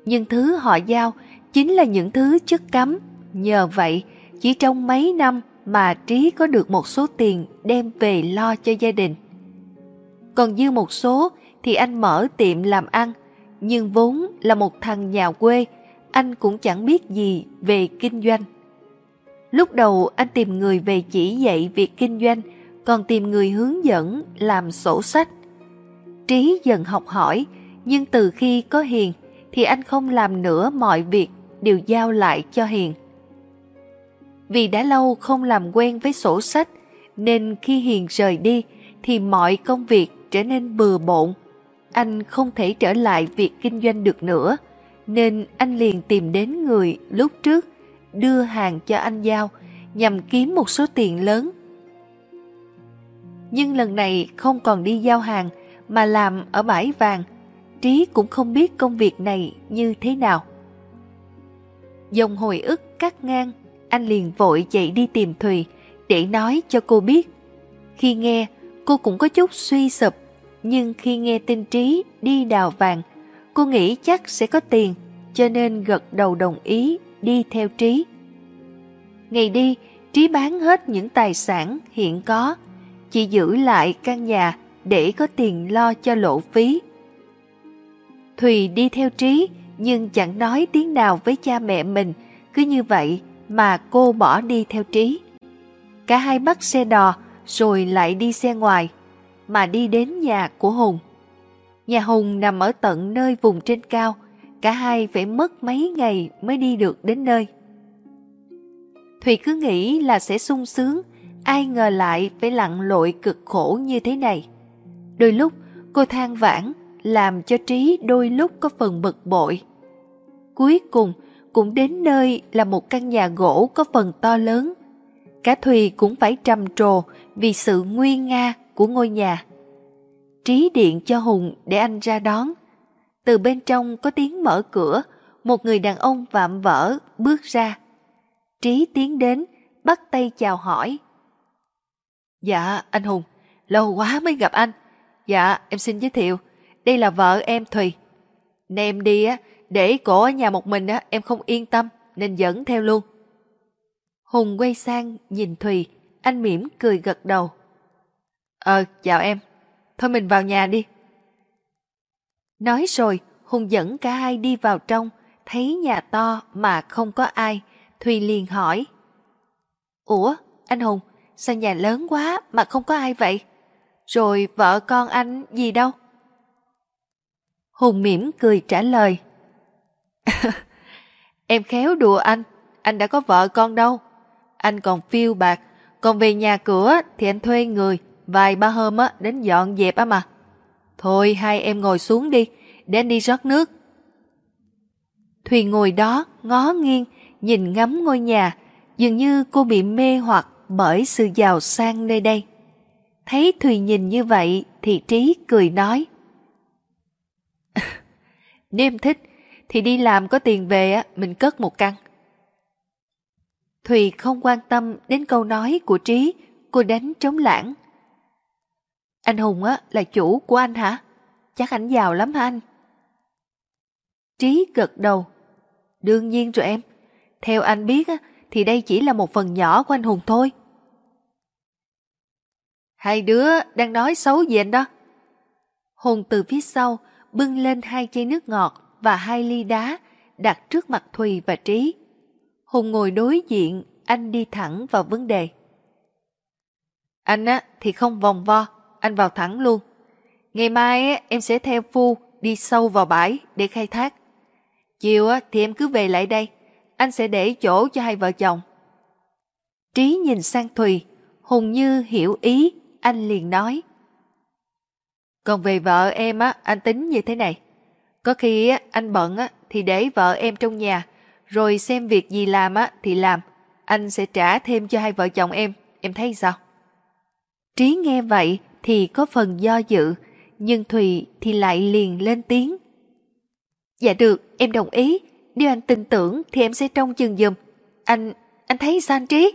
Nhưng thứ họ giao chính là những thứ chất cấm. Nhờ vậy, chỉ trong mấy năm mà Trí có được một số tiền đem về lo cho gia đình. Còn dư một số thì anh mở tiệm làm ăn, nhưng vốn là một thằng nhà quê, anh cũng chẳng biết gì về kinh doanh. Lúc đầu anh tìm người về chỉ dạy việc kinh doanh, còn tìm người hướng dẫn làm sổ sách. Trí dần học hỏi, nhưng từ khi có Hiền thì anh không làm nữa mọi việc đều giao lại cho Hiền. Vì đã lâu không làm quen với sổ sách, nên khi Hiền rời đi thì mọi công việc trở nên bừa bộn. Anh không thể trở lại việc kinh doanh được nữa, nên anh liền tìm đến người lúc trước đưa hàng cho anh giao nhằm kiếm một số tiền lớn. Nhưng lần này không còn đi giao hàng mà làm ở bãi vàng, Trí cũng không biết công việc này như thế nào. Dòng hồi ức cắt ngang, anh liền vội chạy đi tìm Thùy để nói cho cô biết. Khi nghe, cô cũng có chút suy sụp, nhưng khi nghe tin Trí đi đào vàng, cô nghĩ chắc sẽ có tiền, cho nên gật đầu đồng ý đi theo Trí. Ngày đi, Trí bán hết những tài sản hiện có, chỉ giữ lại căn nhà để có tiền lo cho lộ phí. Thùy đi theo Trí nhưng chẳng nói tiếng nào với cha mẹ mình, cứ như vậy mà cô bỏ đi theo Trí. Cả hai bắt xe đò rồi lại đi xe ngoài, mà đi đến nhà của Hùng. Nhà Hùng nằm ở tận nơi vùng trên cao, cả hai phải mất mấy ngày mới đi được đến nơi. Thùy cứ nghĩ là sẽ sung sướng, ai ngờ lại phải lặn lội cực khổ như thế này. Đôi lúc cô than vãn, làm cho trí đôi lúc có phần bực bội. Cuối cùng cũng đến nơi là một căn nhà gỗ có phần to lớn. Cả Thùy cũng phải trầm trồ vì sự nguy nga của ngôi nhà. Trí điện cho Hùng để anh ra đón. Từ bên trong có tiếng mở cửa, một người đàn ông vạm vỡ bước ra. Trí tiến đến, bắt tay chào hỏi. Dạ, anh Hùng, lâu quá mới gặp anh. Dạ, em xin giới thiệu, đây là vợ em Thùy. Nên em đi á, để cổ ở nhà một mình á, em không yên tâm, nên dẫn theo luôn. Hùng quay sang, nhìn Thùy, anh mỉm cười gật đầu. Ờ, chào em. Thôi mình vào nhà đi. Nói rồi, Hùng dẫn cả hai đi vào trong, thấy nhà to mà không có ai. Thùy liền hỏi. Ủa, anh Hùng, sao nhà lớn quá mà không có ai vậy? Rồi vợ con anh gì đâu? Hùng mỉm cười trả lời. (laughs) em khéo đùa anh, anh đã có vợ con đâu. Anh còn phiêu bạc, còn về nhà cửa thì anh thuê người, vài ba hôm á đến dọn dẹp á mà. Thôi hai em ngồi xuống đi, để anh đi rót nước. Thùy ngồi đó, ngó nghiêng, nhìn ngắm ngôi nhà, dường như cô bị mê hoặc bởi sự giàu sang nơi đây. Thấy Thùy nhìn như vậy thì Trí cười nói. (laughs) Nếu em thích thì đi làm có tiền về á mình cất một căn. Thùy không quan tâm đến câu nói của Trí, cô đánh trống lãng. Anh Hùng á là chủ của anh hả? Chắc anh giàu lắm hả anh? Trí gật đầu. Đương nhiên rồi em. Theo anh biết á, thì đây chỉ là một phần nhỏ của anh Hùng thôi. Hai đứa đang nói xấu gì anh đó? Hùng từ phía sau bưng lên hai chai nước ngọt và hai ly đá đặt trước mặt Thùy và Trí. Hùng ngồi đối diện, anh đi thẳng vào vấn đề. Anh á thì không vòng vo, anh vào thẳng luôn. Ngày mai á, em sẽ theo Phu đi sâu vào bãi để khai thác. Chiều á, thì em cứ về lại đây, anh sẽ để chỗ cho hai vợ chồng. Trí nhìn sang Thùy, Hùng như hiểu ý, anh liền nói. Còn về vợ em á, anh tính như thế này. Có khi á, anh bận á, thì để vợ em trong nhà, rồi xem việc gì làm á, thì làm. Anh sẽ trả thêm cho hai vợ chồng em, em thấy sao? Trí nghe vậy thì có phần do dự, nhưng Thùy thì lại liền lên tiếng. Dạ được, em đồng ý. Nếu anh tin tưởng thì em sẽ trông chừng giùm. Anh, anh thấy sao anh Trí?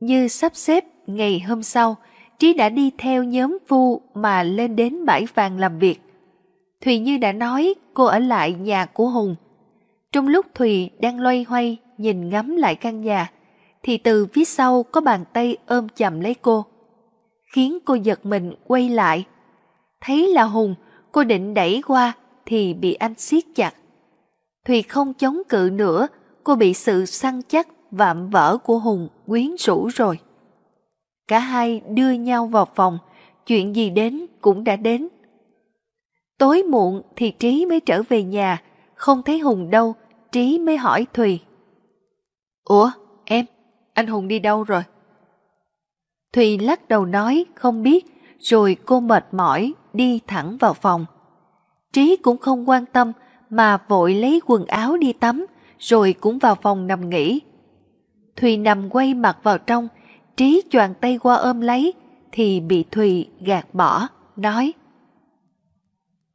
Như sắp xếp ngày hôm sau, Trí đã đi theo nhóm vu mà lên đến bãi vàng làm việc. Thùy Như đã nói cô ở lại nhà của Hùng. Trong lúc Thùy đang loay hoay nhìn ngắm lại căn nhà, thì từ phía sau có bàn tay ôm chầm lấy cô. Khiến cô giật mình quay lại. Thấy là Hùng, cô định đẩy qua thì bị anh siết chặt. Thùy không chống cự nữa, cô bị sự săn chắc vạm vỡ của Hùng quyến rũ rồi. Cả hai đưa nhau vào phòng, chuyện gì đến cũng đã đến. Tối muộn thì Trí mới trở về nhà, không thấy Hùng đâu, Trí mới hỏi Thùy. Ủa, em, anh Hùng đi đâu rồi? Thùy lắc đầu nói không biết, rồi cô mệt mỏi đi thẳng vào phòng. Trí cũng không quan tâm mà vội lấy quần áo đi tắm, rồi cũng vào phòng nằm nghỉ. Thùy nằm quay mặt vào trong, Trí choàng tay qua ôm lấy, thì bị Thùy gạt bỏ, nói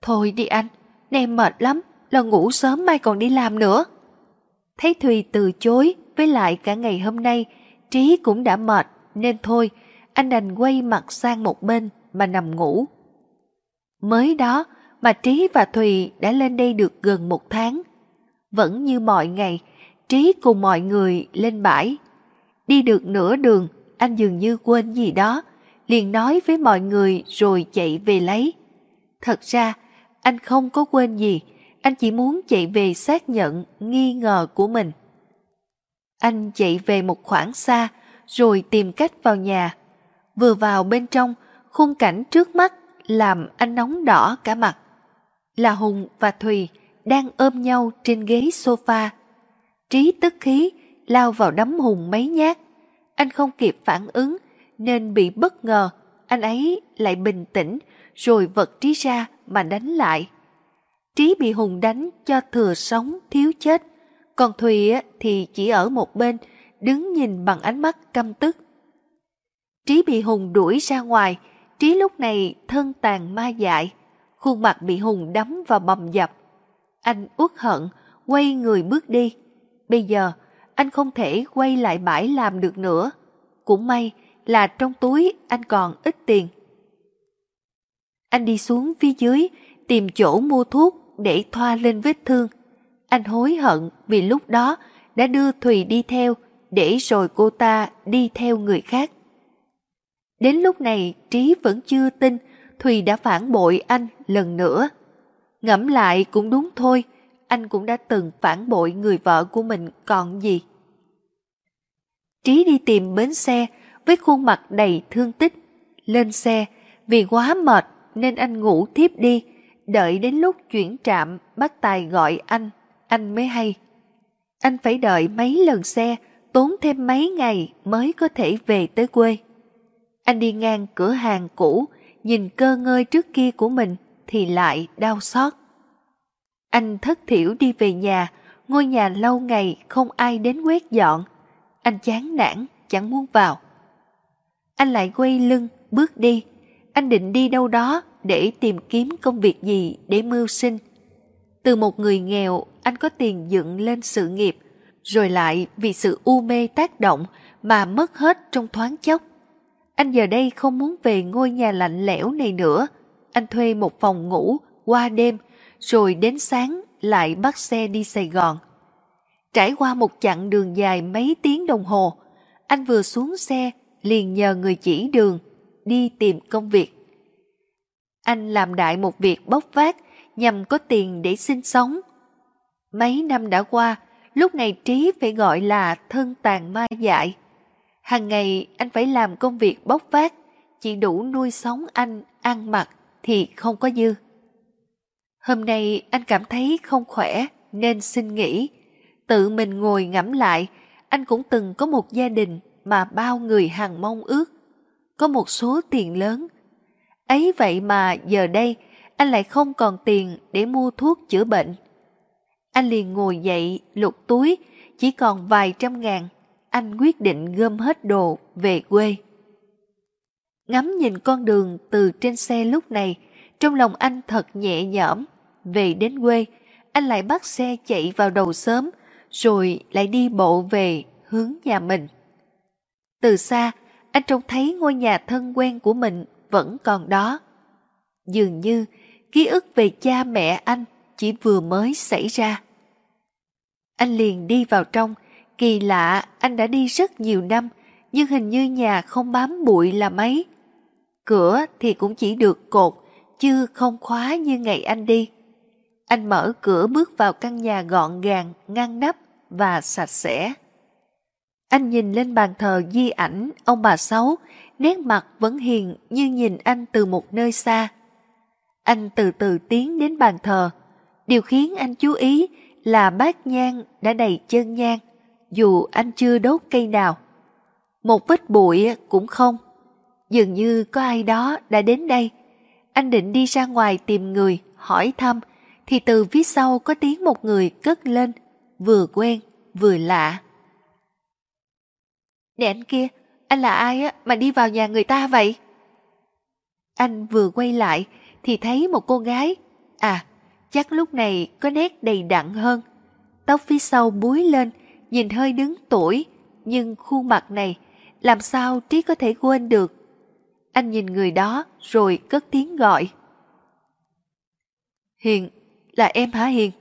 Thôi đi anh, em mệt lắm, là ngủ sớm mai còn đi làm nữa. Thấy Thùy từ chối, với lại cả ngày hôm nay, Trí cũng đã mệt, nên thôi, anh đành quay mặt sang một bên mà nằm ngủ. Mới đó mà Trí và Thùy đã lên đây được gần một tháng. Vẫn như mọi ngày, Trí cùng mọi người lên bãi. Đi được nửa đường, anh dường như quên gì đó, liền nói với mọi người rồi chạy về lấy. Thật ra, anh không có quên gì, anh chỉ muốn chạy về xác nhận nghi ngờ của mình. Anh chạy về một khoảng xa, rồi tìm cách vào nhà. Vừa vào bên trong, khung cảnh trước mắt làm anh nóng đỏ cả mặt. Là Hùng và Thùy đang ôm nhau trên ghế sofa. Trí tức khí lao vào đấm Hùng mấy nhát. Anh không kịp phản ứng nên bị bất ngờ. Anh ấy lại bình tĩnh rồi vật Trí ra mà đánh lại. Trí bị Hùng đánh cho thừa sống thiếu chết. Còn Thùy thì chỉ ở một bên đứng nhìn bằng ánh mắt căm tức. Trí bị Hùng đuổi ra ngoài, Trí lúc này thân tàn ma dại, khuôn mặt bị Hùng đấm và bầm dập. Anh uất hận, quay người bước đi. Bây giờ, anh không thể quay lại bãi làm được nữa. Cũng may là trong túi anh còn ít tiền. Anh đi xuống phía dưới, tìm chỗ mua thuốc để thoa lên vết thương. Anh hối hận vì lúc đó đã đưa Thùy đi theo, để rồi cô ta đi theo người khác. Đến lúc này Trí vẫn chưa tin Thùy đã phản bội anh lần nữa. Ngẫm lại cũng đúng thôi, anh cũng đã từng phản bội người vợ của mình còn gì. Trí đi tìm bến xe với khuôn mặt đầy thương tích. Lên xe, vì quá mệt nên anh ngủ thiếp đi, đợi đến lúc chuyển trạm bác Tài gọi anh, anh mới hay. Anh phải đợi mấy lần xe, tốn thêm mấy ngày mới có thể về tới quê. Anh đi ngang cửa hàng cũ, nhìn cơ ngơi trước kia của mình thì lại đau xót. Anh thất thiểu đi về nhà, ngôi nhà lâu ngày không ai đến quét dọn. Anh chán nản, chẳng muốn vào. Anh lại quay lưng, bước đi. Anh định đi đâu đó để tìm kiếm công việc gì để mưu sinh. Từ một người nghèo, anh có tiền dựng lên sự nghiệp, rồi lại vì sự u mê tác động mà mất hết trong thoáng chốc. Anh giờ đây không muốn về ngôi nhà lạnh lẽo này nữa. Anh thuê một phòng ngủ qua đêm, rồi đến sáng lại bắt xe đi Sài Gòn. Trải qua một chặng đường dài mấy tiếng đồng hồ, anh vừa xuống xe liền nhờ người chỉ đường đi tìm công việc. Anh làm đại một việc bốc vác nhằm có tiền để sinh sống. Mấy năm đã qua, lúc này Trí phải gọi là thân tàn ma dại. Hàng ngày anh phải làm công việc bốc vác, chỉ đủ nuôi sống anh ăn mặc thì không có dư. Hôm nay anh cảm thấy không khỏe nên xin nghỉ. Tự mình ngồi ngẫm lại, anh cũng từng có một gia đình mà bao người hằng mong ước. Có một số tiền lớn. Ấy vậy mà giờ đây anh lại không còn tiền để mua thuốc chữa bệnh. Anh liền ngồi dậy lục túi chỉ còn vài trăm ngàn anh quyết định gom hết đồ về quê. Ngắm nhìn con đường từ trên xe lúc này, trong lòng anh thật nhẹ nhõm. Về đến quê, anh lại bắt xe chạy vào đầu sớm, rồi lại đi bộ về hướng nhà mình. Từ xa, anh trông thấy ngôi nhà thân quen của mình vẫn còn đó. Dường như ký ức về cha mẹ anh chỉ vừa mới xảy ra. Anh liền đi vào trong, Kỳ lạ, anh đã đi rất nhiều năm, nhưng hình như nhà không bám bụi là mấy. Cửa thì cũng chỉ được cột, chứ không khóa như ngày anh đi. Anh mở cửa bước vào căn nhà gọn gàng, ngăn nắp và sạch sẽ. Anh nhìn lên bàn thờ di ảnh ông bà Sáu, nét mặt vẫn hiền như nhìn anh từ một nơi xa. Anh từ từ tiến đến bàn thờ. Điều khiến anh chú ý là bát nhang đã đầy chân nhang dù anh chưa đốt cây nào. Một vết bụi cũng không. Dường như có ai đó đã đến đây. Anh định đi ra ngoài tìm người, hỏi thăm, thì từ phía sau có tiếng một người cất lên, vừa quen, vừa lạ. Nè anh kia, anh là ai á mà đi vào nhà người ta vậy? Anh vừa quay lại thì thấy một cô gái. À, chắc lúc này có nét đầy đặn hơn. Tóc phía sau búi lên, nhìn hơi đứng tuổi, nhưng khuôn mặt này, làm sao Trí có thể quên được? Anh nhìn người đó rồi cất tiếng gọi. Hiền, là em hả Hiền?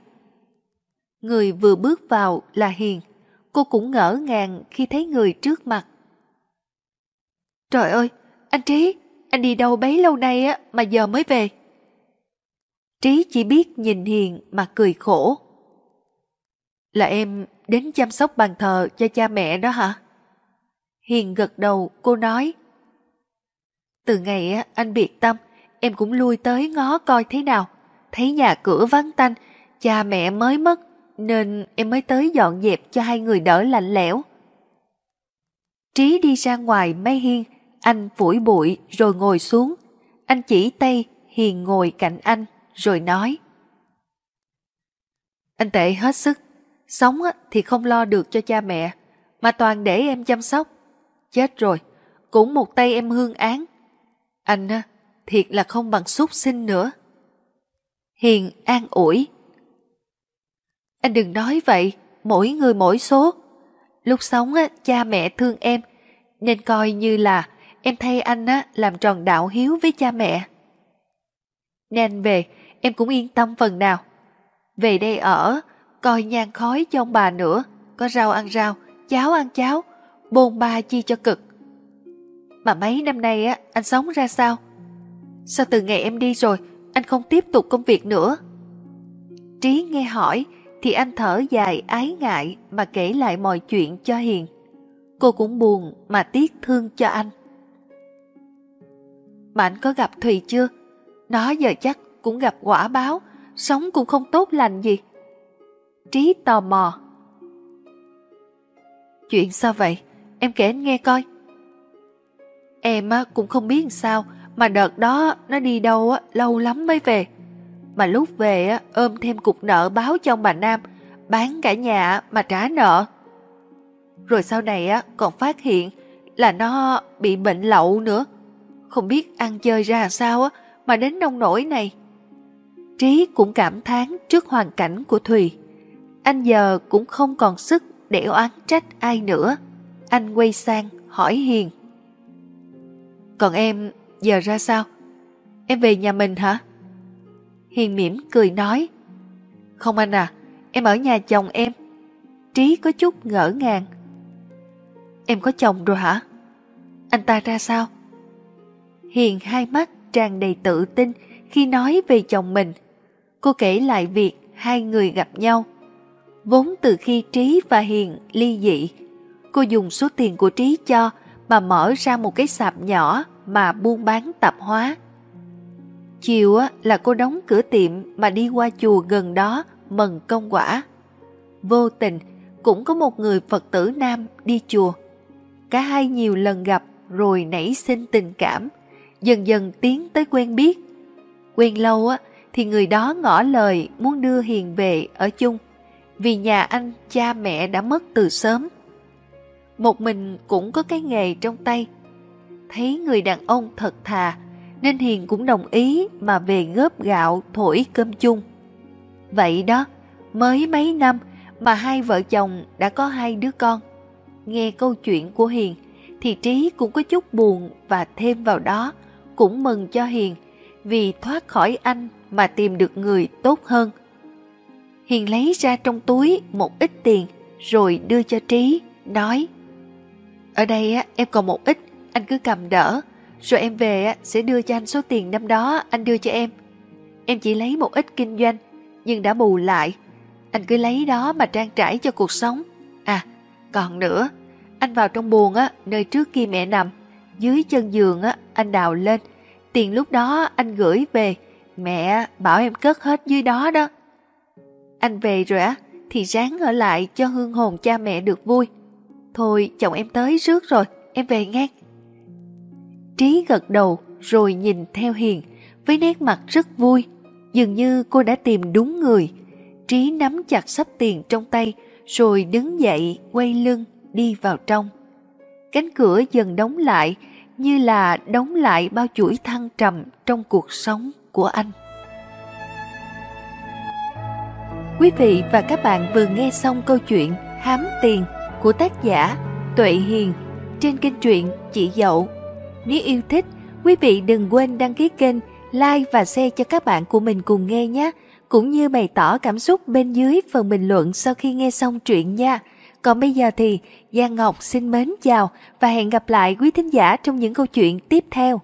Người vừa bước vào là Hiền, cô cũng ngỡ ngàng khi thấy người trước mặt. Trời ơi, anh Trí, anh đi đâu bấy lâu nay á mà giờ mới về? Trí chỉ biết nhìn Hiền mà cười khổ. Là em đến chăm sóc bàn thờ cho cha mẹ đó hả? Hiền gật đầu, cô nói. Từ ngày anh biệt tâm, em cũng lui tới ngó coi thế nào. Thấy nhà cửa vắng tanh, cha mẹ mới mất, nên em mới tới dọn dẹp cho hai người đỡ lạnh lẽo. Trí đi ra ngoài mấy hiên, anh phủi bụi rồi ngồi xuống. Anh chỉ tay Hiền ngồi cạnh anh rồi nói. Anh tệ hết sức, sống thì không lo được cho cha mẹ, mà toàn để em chăm sóc. Chết rồi, cũng một tay em hương án. Anh thiệt là không bằng súc sinh nữa. Hiền an ủi. Anh đừng nói vậy, mỗi người mỗi số. Lúc sống cha mẹ thương em, nên coi như là em thay anh làm tròn đạo hiếu với cha mẹ. Nên về, em cũng yên tâm phần nào. Về đây ở, coi nhang khói cho ông bà nữa, có rau ăn rau, cháo ăn cháo, bồn ba chi cho cực. Mà mấy năm nay á, anh sống ra sao? Sao từ ngày em đi rồi, anh không tiếp tục công việc nữa? Trí nghe hỏi, thì anh thở dài ái ngại mà kể lại mọi chuyện cho Hiền. Cô cũng buồn mà tiếc thương cho anh. Mà anh có gặp Thùy chưa? Nó giờ chắc cũng gặp quả báo, sống cũng không tốt lành gì. Trí tò mò. Chuyện sao vậy? Em kể anh nghe coi. Em cũng không biết sao, mà đợt đó nó đi đâu lâu lắm mới về. Mà lúc về ôm thêm cục nợ báo cho ông bà Nam, bán cả nhà mà trả nợ. Rồi sau này còn phát hiện là nó bị bệnh lậu nữa. Không biết ăn chơi ra sao mà đến nông nổi này. Trí cũng cảm thán trước hoàn cảnh của Thùy. Anh giờ cũng không còn sức để oán trách ai nữa. Anh quay sang hỏi Hiền. Còn em giờ ra sao? Em về nhà mình hả? Hiền mỉm cười nói. Không anh à, em ở nhà chồng em. Trí có chút ngỡ ngàng. Em có chồng rồi hả? Anh ta ra sao? Hiền hai mắt tràn đầy tự tin khi nói về chồng mình. Cô kể lại việc hai người gặp nhau. Vốn từ khi Trí và Hiền ly dị, cô dùng số tiền của Trí cho mà mở ra một cái sạp nhỏ mà buôn bán tạp hóa. Chiều là cô đóng cửa tiệm mà đi qua chùa gần đó mần công quả. Vô tình cũng có một người Phật tử nam đi chùa. Cả hai nhiều lần gặp rồi nảy sinh tình cảm dần dần tiến tới quen biết. Quen lâu á, thì người đó ngỏ lời muốn đưa Hiền về ở chung, vì nhà anh cha mẹ đã mất từ sớm. Một mình cũng có cái nghề trong tay. Thấy người đàn ông thật thà, nên Hiền cũng đồng ý mà về góp gạo thổi cơm chung. Vậy đó, mới mấy năm mà hai vợ chồng đã có hai đứa con. Nghe câu chuyện của Hiền thì Trí cũng có chút buồn và thêm vào đó cũng mừng cho Hiền vì thoát khỏi anh mà tìm được người tốt hơn. Hiền lấy ra trong túi một ít tiền rồi đưa cho Trí, nói Ở đây á, em còn một ít, anh cứ cầm đỡ, rồi em về á, sẽ đưa cho anh số tiền năm đó anh đưa cho em. Em chỉ lấy một ít kinh doanh, nhưng đã bù lại. Anh cứ lấy đó mà trang trải cho cuộc sống. À, còn nữa, anh vào trong buồng á, nơi trước kia mẹ nằm, dưới chân giường á, anh đào lên. Tiền lúc đó anh gửi về, mẹ bảo em cất hết dưới đó đó. Anh về rồi á, thì ráng ở lại cho hương hồn cha mẹ được vui. Thôi chồng em tới rước rồi, em về ngang. Trí gật đầu rồi nhìn theo Hiền với nét mặt rất vui. Dường như cô đã tìm đúng người. Trí nắm chặt sắp tiền trong tay rồi đứng dậy quay lưng đi vào trong. Cánh cửa dần đóng lại như là đóng lại bao chuỗi thăng trầm trong cuộc sống của anh. Quý vị và các bạn vừa nghe xong câu chuyện Hám Tiền của tác giả Tuệ Hiền trên kênh truyện Chị Dậu. Nếu yêu thích, quý vị đừng quên đăng ký kênh, like và share cho các bạn của mình cùng nghe nhé, cũng như bày tỏ cảm xúc bên dưới phần bình luận sau khi nghe xong truyện nha. Còn bây giờ thì Giang Ngọc xin mến chào và hẹn gặp lại quý thính giả trong những câu chuyện tiếp theo.